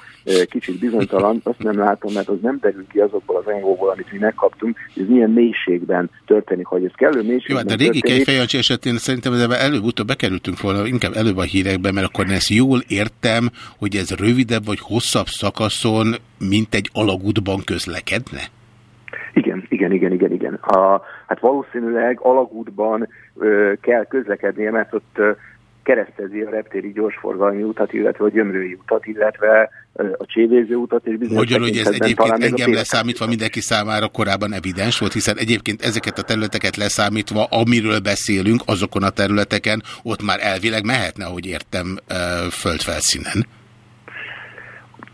kicsit bizonytalan, azt nem látom, mert az nem derül ki azokból az anyagokból, amit mi megkaptunk, hogy ez milyen mélységben történik, hogy ez kellő mélységben Jó, de régi kejfejancsi esetén szerintem előbb-utóbb bekerültünk volna, inkább előbb a hírekbe, mert akkor ezt jól értem, hogy ez rövidebb vagy hosszabb szakaszon, mint egy alagútban közlekedne? Igen, igen, igen, igen, igen. A, hát valószínűleg alagútban ö, kell közlekednie, mert ott ö, keresztezi a reptéri gyorsforgalmi utat, illetve a gyömrői utat, illetve a csévéző utat, és bizonyos Magyarul, hogy ez egyébként engem leszámítva mindenki számára korábban evidens volt, hiszen egyébként ezeket a területeket leszámítva, amiről beszélünk, azokon a területeken, ott már elvileg mehetne, hogy értem, földfelszínen.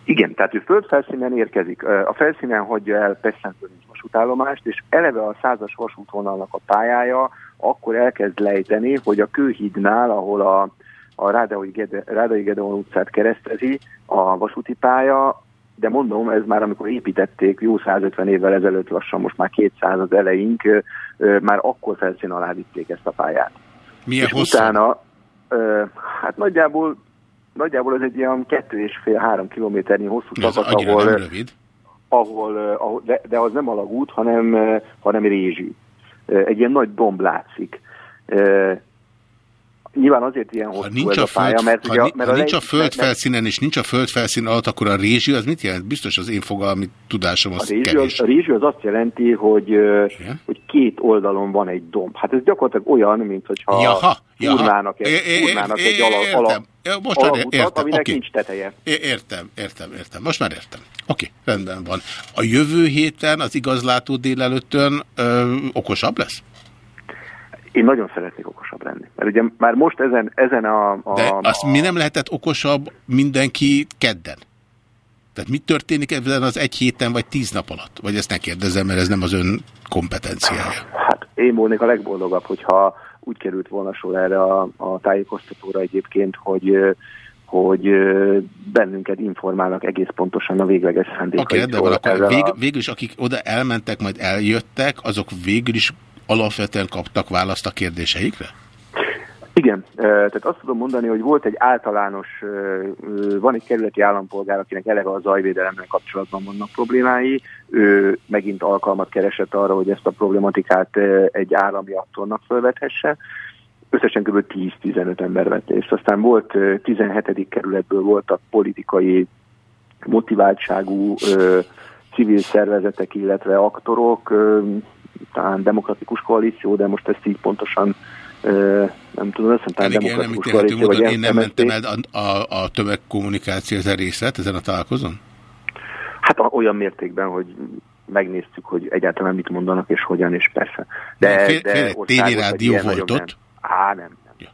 Igen, tehát ő földfelszínen érkezik. A felszínen hagyja el Peszentől vasútállomást, és eleve a százas vasútvonalnak a pályája akkor elkezd lejteni, hogy a Kőhídnál, ahol a, a Rádai, Gede, Rádai Gedeon utcát keresztezi a vasúti pálya, de mondom, ez már amikor építették jó 150 évvel ezelőtt, lassan most már 200 az eleink, már akkor felszín alá vitték ezt a pályát. Milyen és hosszú? utána, hát nagyjából, nagyjából ez egy ilyen kettő és fél, három kilométernyi hosszú szakasz, ahol, ahol, ahol de, de az nem alagút, hanem, hanem rézsű egy ilyen nagy domb látszik. Nyilván azért ilyen hosszú nincs ez a, pálya, föld, mert... Ha, ugye, mert ha a nincs a földfelszínen és nincs a földfelszín alatt, akkor a rézsű az mit jelent? Biztos az én fogalmi tudásom az a rézsű kevés. Az, a rézsű az azt jelenti, hogy, hogy két oldalon van egy domb. Hát ez gyakorlatilag olyan, mint hogyha jaha, fúrnának egy, fúrnának egy ala, ala, most már értem, aminek okay. nincs teteje. Értem, értem, értem. Most már értem. Oké, okay, rendben van. A jövő héten az igazlátó délelőttön ö, okosabb lesz? Én nagyon szeretnék okosabb lenni. Mert ugye már most ezen, ezen a, a... De azt a... mi nem lehetett okosabb mindenki kedden? Tehát mi történik ebben az egy héten vagy tíz nap alatt? Vagy ezt ne kérdezem, mert ez nem az ön kompetenciája. Hát én volnék a legboldogabb, hogyha úgy került volna sor erre a, a tájékoztatóra egyébként, hogy hogy bennünket informálnak egész pontosan a végleges szándékaikról. Oké, de vég, a... végül is akik oda elmentek, majd eljöttek, azok végül is alapvetően kaptak választ a kérdéseikre? Igen, tehát azt tudom mondani, hogy volt egy általános, van egy kerületi állampolgár, akinek eleve a zajvédelemmel kapcsolatban vannak problémái, ő megint alkalmat keresett arra, hogy ezt a problematikát egy állami aktornak felvethesse. Összesen kb. 10-15 ember vett és Aztán volt 17. kerületből voltak politikai motiváltságú civil szervezetek, illetve aktorok, talán demokratikus koalíció, de most ezt így pontosan nem tudom, azt talán Elég demokratikus koalíció, vagy Én nem mentem el a, a, a tömegkommunikáció ezen részlet, ezen a találkozón? Hát olyan mértékben, hogy megnéztük, hogy egyáltalán mit mondanak, és hogyan, és persze. De, fél, de fél, tévérádió volt ott? Á, nem. nem. Ja.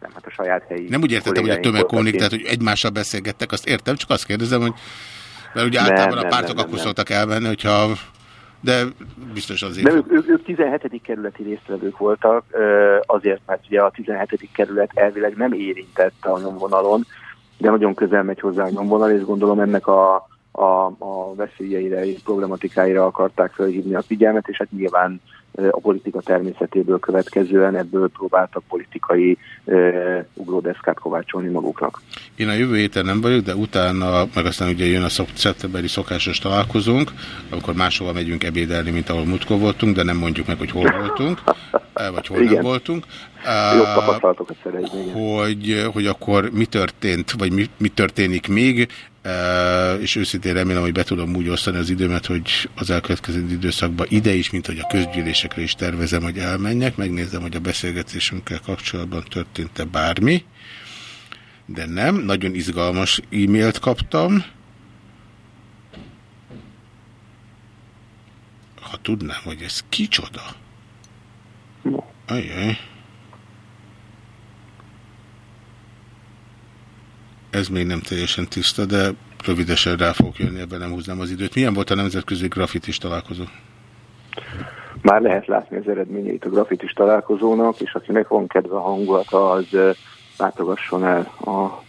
Nem, hát a saját helyi Nem úgy értettem, hogy a tömegkommunikáció, hogy egymással beszélgettek, azt értem, csak azt kérdezem, hogy mert ugye általában nem, a pártok nem, nem, akkor nem. szoktak elmenni, hogyha de biztos azért. De ők, ők, ők 17. kerületi résztvevők voltak, azért, mert ugye a 17. kerület elvileg nem érintett a nyomvonalon, de nagyon közel megy hozzá a nyomvonal, és gondolom ennek a, a, a veszélyeire és problematikáira akarták felhívni a figyelmet, és hát nyilván a politika természetéből következően ebből próbáltak politikai ugródeszkát kovácsolni maguknak. Én a jövő héten nem vagyok, de utána, meg aztán ugye jön a szeptemberi szokásos találkozónk, amikor máshova megyünk ebédelni, mint ahol múltkor voltunk, de nem mondjuk meg, hogy hol voltunk, vagy hol Igen. nem voltunk. Jobb tapasztalatokat szeretnék. Hogy, hogy akkor mi történt, vagy mi, mi történik még, és őszintén remélem, hogy be tudom úgy osztani az időmet, hogy az elkövetkező időszakban ide is, mint hogy a közgyűlésekre is tervezem, hogy elmenjek, megnézem, hogy a beszélgetésünkkel kapcsolatban történt-e bármi, de nem, nagyon izgalmas e-mailt kaptam. Ha tudnám, hogy ez kicsoda. Ajaj. Ez még nem teljesen tiszta, de rövidesen rá fogok jönni, ebben nem húznám az időt. Milyen volt a nemzetközi grafitis találkozó? Már lehet látni az eredményeit a grafitis találkozónak, és akinek van kedve a hangulata, az látogasson el a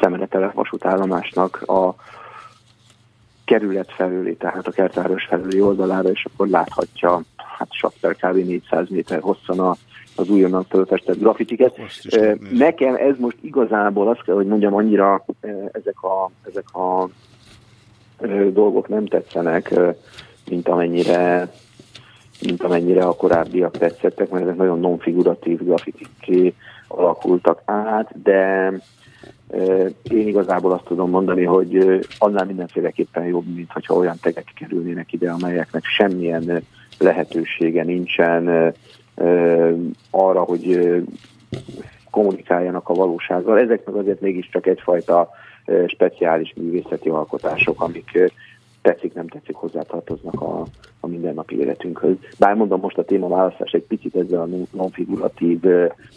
szemeletele vasútállomásnak a kerület felüli, tehát a kertváros felüli oldalára, és akkor láthatja hát sakter kb. 400 méter hosszan a az újonnan fölfestett grafitiket. Nekem ez most igazából azt kell, hogy mondjam, annyira ezek a, ezek a dolgok nem tetszenek, mint amennyire, mint amennyire a korábbiak tetszettek, mert ezek nagyon non-figuratív grafitikké alakultak át, de Én igazából azt tudom mondani, hogy annál mindenféleképpen jobb, mint hogyha olyan tegek kerülnének ide, amelyeknek semmilyen lehetősége nincsen arra, hogy kommunikáljanak a valósággal. Ezek meg azért mégiscsak egyfajta speciális művészeti alkotások, amik tetszik, nem tetszik, hozzátartoznak a, a mindennapi életünkhöz. Bár mondom, most a témaválasztás egy picit ezzel a non-figuratív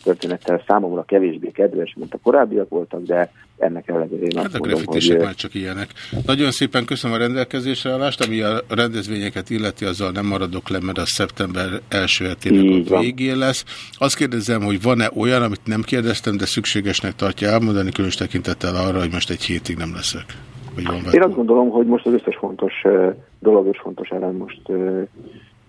történettel számomra kevésbé kedves, mint a korábbiak voltak, de ennek ellenére én hát azt a mondom, hogy... már csak ilyenek. Nagyon szépen köszönöm a rendelkezésre állást, ami a rendezvényeket illeti, azzal nem maradok le, mert a szeptember első hetének a végén lesz. Azt kérdezem, hogy van-e olyan, amit nem kérdeztem, de szükségesnek tartja elmondani, különös tekintettel arra, hogy most egy hétig nem leszek. Én azt gondolom, hogy most az összes fontos dolog és fontos elem most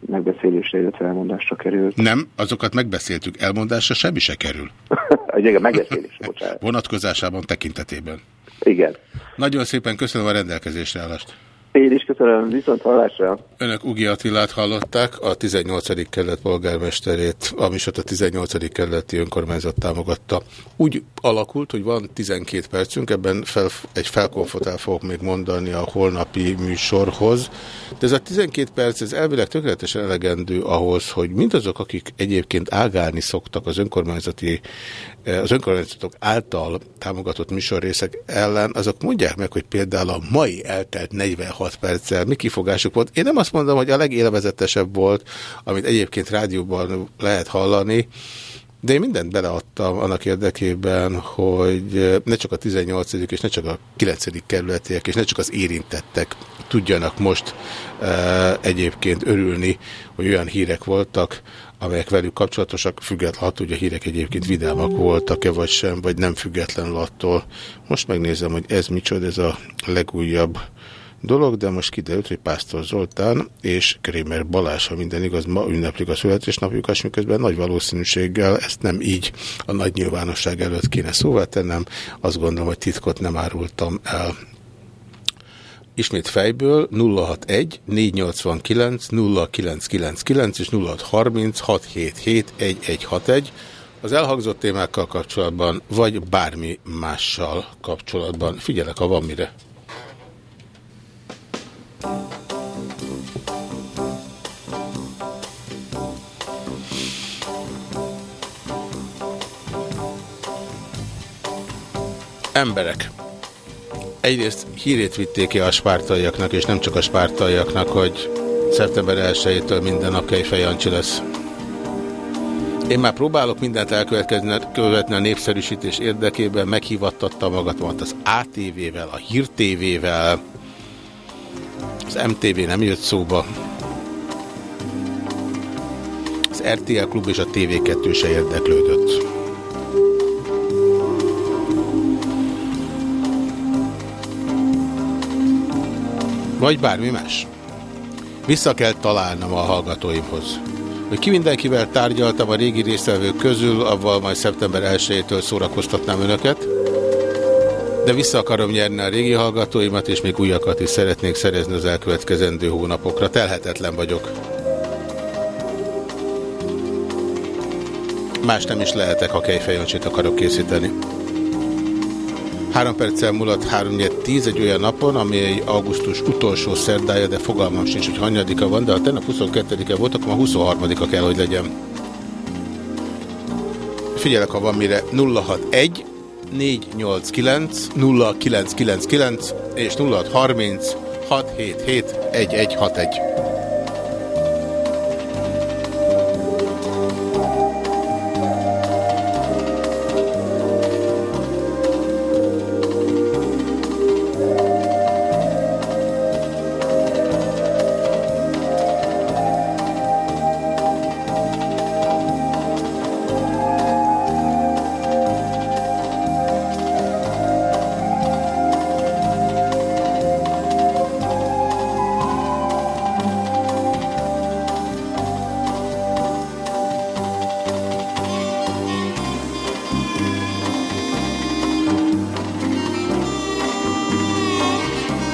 megbeszélésre, illetve elmondásra került. Nem, azokat megbeszéltük, elmondásra semmi se kerül. Igen, megbeszélésre, bocsánat. Vonatkozásában, tekintetében. Igen. Nagyon szépen köszönöm a rendelkezésre állást. Én is köszönöm, viszont hallásra. Önök Ugi Attilát hallották, a 18. kerület polgármesterét, ami a 18. kerületi önkormányzat támogatta. Úgy alakult, hogy van 12 percünk, ebben fel, egy felkonfot el fogok még mondani a holnapi műsorhoz, de ez a 12 perc, ez elvileg tökéletesen elegendő ahhoz, hogy mindazok, akik egyébként ágálni szoktak az önkormányzati az önkormányzatok által támogatott műsorrészek ellen, azok mondják meg, hogy például a mai eltelt 46 perccel mi kifogásuk volt. Én nem azt mondom, hogy a legélvezetesebb volt, amit egyébként rádióban lehet hallani, de én mindent beleadtam annak érdekében, hogy ne csak a 18. és ne csak a 9. kerületiek, és ne csak az érintettek tudjanak most e, egyébként örülni, hogy olyan hírek voltak, amelyek velük kapcsolatosak, függetlenül attól, hogy a hírek egyébként vidámak voltak-e vagy sem, vagy nem függetlenül attól. Most megnézem, hogy ez micsoda, ez a legújabb dolog, de most kiderült, hogy Pásztor Zoltán és Krémer Balázs, ha minden igaz, ma ünneplik a születésnapjukat, miközben nagy valószínűséggel ezt nem így a nagy nyilvánosság előtt kéne szóvá tennem. Azt gondolom, hogy titkot nem árultam el. Ismét fejből 061 489 0999 és 0630 677 1161 az elhangzott témákkal kapcsolatban, vagy bármi mással kapcsolatban. Figyelek, ha van mire. Emberek. Egyrészt hírét vitték ki a spártaiaknak, és nem csak a spártaiaknak, hogy szeptember 1-től minden nap Kejfej Jancsi lesz. Én már próbálok mindent elkövetni a népszerűsítés érdekében, meghívattattam magatomat az ATV-vel, a Hír TV-vel, az MTV nem jött szóba. Az RTL klub és a TV2 se érdeklődött. Vagy bármi más. Vissza kell találnom a hallgatóimhoz. Hogy ki mindenkivel tárgyaltam a régi résztvevők közül, avval majd szeptember 1-től szórakoztatnám önöket de vissza akarom nyerni a régi hallgatóimat, és még újakat is szeretnék szerezni az elkövetkezendő hónapokra. Telhetetlen vagyok. Más nem is lehetek, ha kejfejancsit akarok készíteni. Három perccel múlott 3 10 egy olyan napon, ami egy augusztus utolsó szerdája, de fogalmam sincs, hogy hanyadika van, de ha tennap 22-e volt, akkor ma 23-a kell, hogy legyen. Figyelek, ha van mire 061 489 0999 és 0630 677 1161.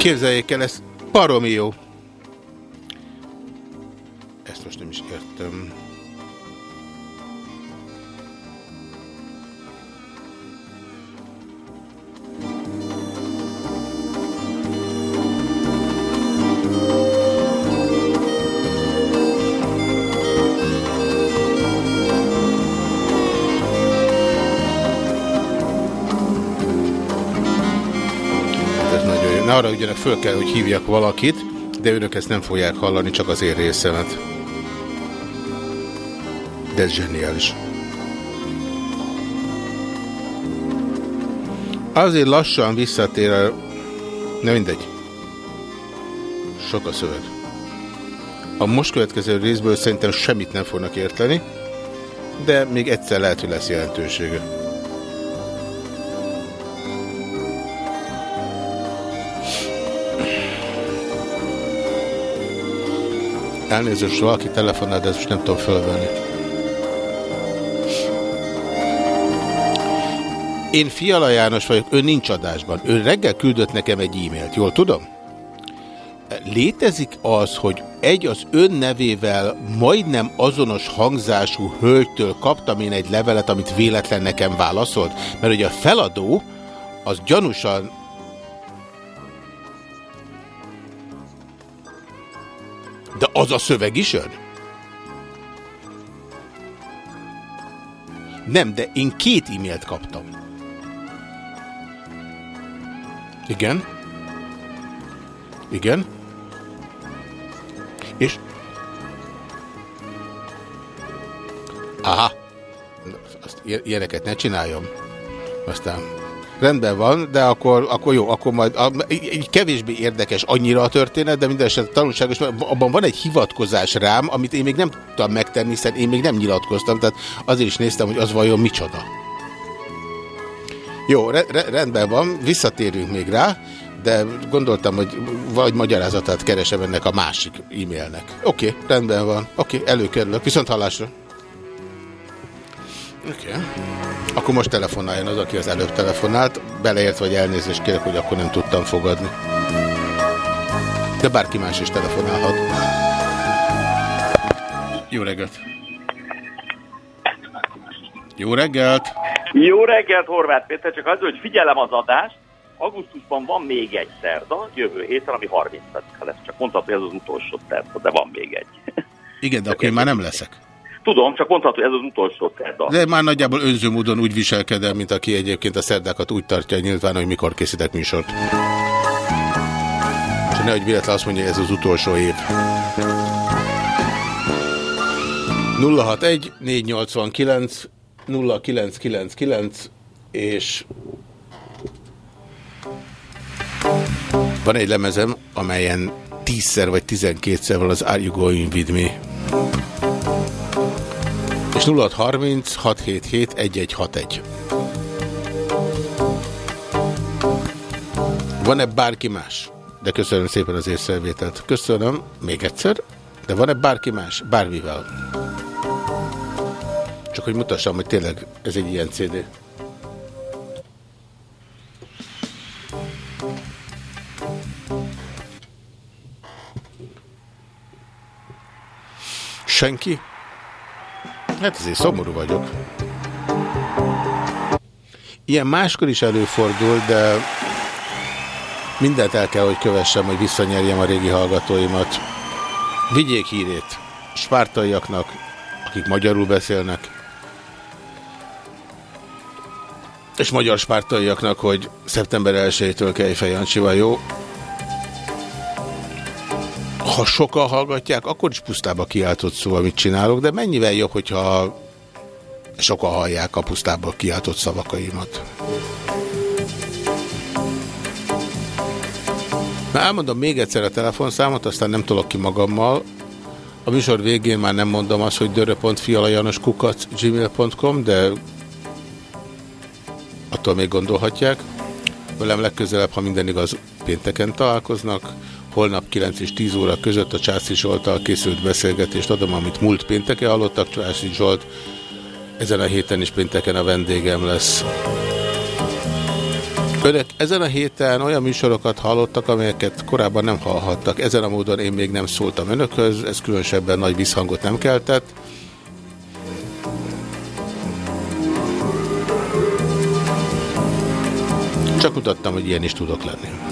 Képzeljék el, ez baromi jó. Föl kell, hogy hívjak valakit, de önök ezt nem fogják hallani, csak az én részemet. De ez zseniális. Azért lassan visszatér a... Ne mindegy. Sok a szöveg. A most következő részből szerintem semmit nem fognak érteni, de még egyszer lehet, hogy lesz jelentősége. Elnézést, valaki telefonál, de ezt most nem tudom fölvenni. Én Fiala János vagyok, ő nincs adásban. Ő reggel küldött nekem egy e-mailt, jól tudom? Létezik az, hogy egy az ön nevével majdnem azonos hangzású hölgytől kaptam én egy levelet, amit véletlen nekem válaszolt? Mert ugye a feladó az gyanúsan De az a szöveg is ön? Nem, de én két e-mailt kaptam. Igen? Igen? És... Aha. Azt ilyeneket ne csináljam. Aztán rendben van, de akkor, akkor jó, akkor majd a, egy kevésbé érdekes annyira a történet, de minden esetben tanulságos, abban van egy hivatkozás rám, amit én még nem tudtam megtenni, hiszen én még nem nyilatkoztam, tehát azért is néztem, hogy az vajon micsoda. Jó, re, rendben van, visszatérünk még rá, de gondoltam, hogy vagy magyarázatát keresem ennek a másik e-mailnek. Oké, okay, rendben van. Oké, okay, előkerülök. Viszont hallásra. Oké. Okay. Akkor most telefonáljon az, aki az előbb telefonált. Beleért, vagy elnézést kérek, hogy akkor nem tudtam fogadni. De bárki más is telefonálhat. Jó reggelt! Jó reggelt! Jó reggelt, Horváth Péter, csak az, hogy figyelem az adást, augusztusban van még egy szerda, jövő héten, ami 30 lesz. Csak mondható, hogy ez az utolsó szerda, de van még egy. Igen, de akkor én már nem leszek. Tudom, csak mondható, hogy ez az utolsó szerda. De már nagyjából önző módon úgy viselkedem, mint aki egyébként a szerdákat úgy tartja nyilván, hogy mikor készítek műsort. És nehogy véletlen azt mondja, hogy ez az utolsó év. 061 489 0999 és van egy lemezem, amelyen tízszer vagy tizenkétszer van az Are You Going With Me? És 0630 677 1161. Van-e bárki más? De köszönöm szépen az észrevételt. Köszönöm még egyszer. De van-e bárki más? Bármivel. Csak hogy mutassam, hogy tényleg ez egy ilyen CD. Senki? Hát ezért szomorú vagyok. Ilyen máskor is előfordul, de mindent el kell, hogy kövessem, hogy visszanyerjem a régi hallgatóimat. Vigyék hírét spártaiaknak, akik magyarul beszélnek, és magyar spártaiaknak, hogy szeptember 1-től Kejfej Jancsival jó. Ha sokan hallgatják, akkor is pusztába kiáltott szó, amit csinálok, de mennyivel jobb, hogyha sokan hallják a pusztába kiáltott szavakaimat. Na, elmondom még egyszer a telefonszámot, aztán nem tolok ki magammal. A műsor végén már nem mondom azt, hogy dörö.fialajanoskukac gmail.com, de attól még gondolhatják. Velem legközelebb, ha minden igaz, pénteken találkoznak. Holnap 9 és 10 óra között a Császi Zsoltal készült beszélgetést adom, amit múlt pénteken hallottak. Császi Zsolt ezen a héten is pénteken a vendégem lesz. Önök ezen a héten olyan műsorokat hallottak, amelyeket korábban nem hallhattak. Ezen a módon én még nem szóltam önökhöz, ez különösebben nagy visszhangot nem keltett. Csak mutattam, hogy ilyen is tudok lenni.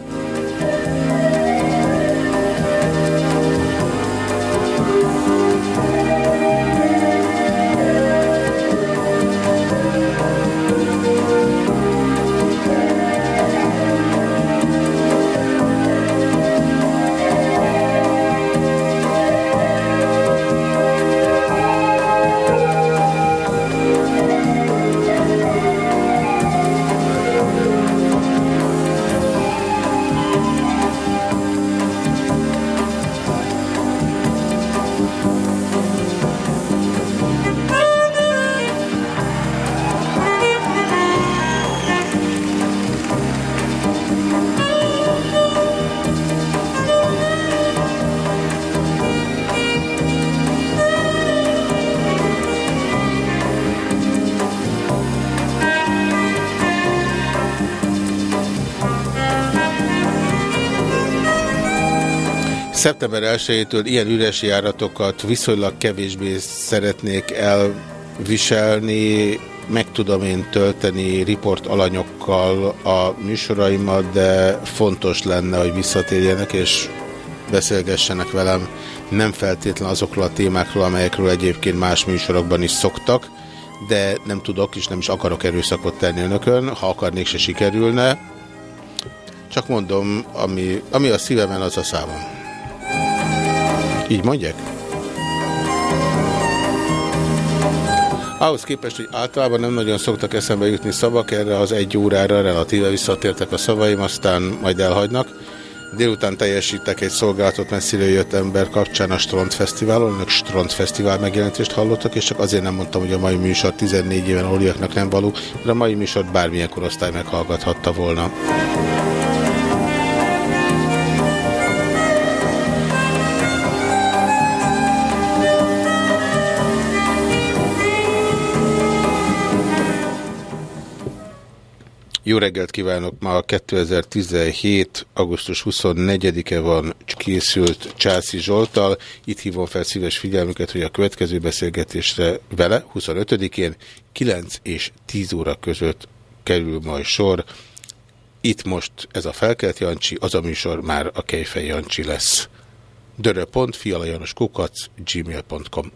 szeptember 1-től ilyen üres járatokat viszonylag kevésbé szeretnék elviselni, meg tudom én tölteni riport alanyokkal a műsoraimat, de fontos lenne, hogy visszatérjenek és beszélgessenek velem nem feltétlen azokról a témákról, amelyekről egyébként más műsorokban is szoktak, de nem tudok és nem is akarok erőszakot tenni önökön, ha akarnék se sikerülne. Csak mondom, ami, ami a szívemen, az a számom. Így mondják? Ahhoz képest, hogy általában nem nagyon szoktak eszembe jutni szavak, erre az egy órára relatíve visszatértek a szavaim, aztán majd elhagynak. Délután teljesítek egy szolgálatot messziről jött ember kapcsán a Strand Fesztiválon, önök Strand Fesztivál megjelentést hallottak, és csak azért nem mondtam, hogy a mai műsor 14 éven oliaknak nem való, de a mai műsor bármilyen korosztály meghallgathatta volna. Jó reggelt kívánok! Ma 2017. augusztus 24-e van, készült Császi Zsoltal. Itt hívom fel szíves figyelmüket, hogy a következő beszélgetésre vele 25-én 9 és 10 óra között kerül majd sor. Itt most ez a Felkelt Jancsi, az a műsor már a Kejfej Jancsi lesz. dörö.fialajanoskukac gmail.com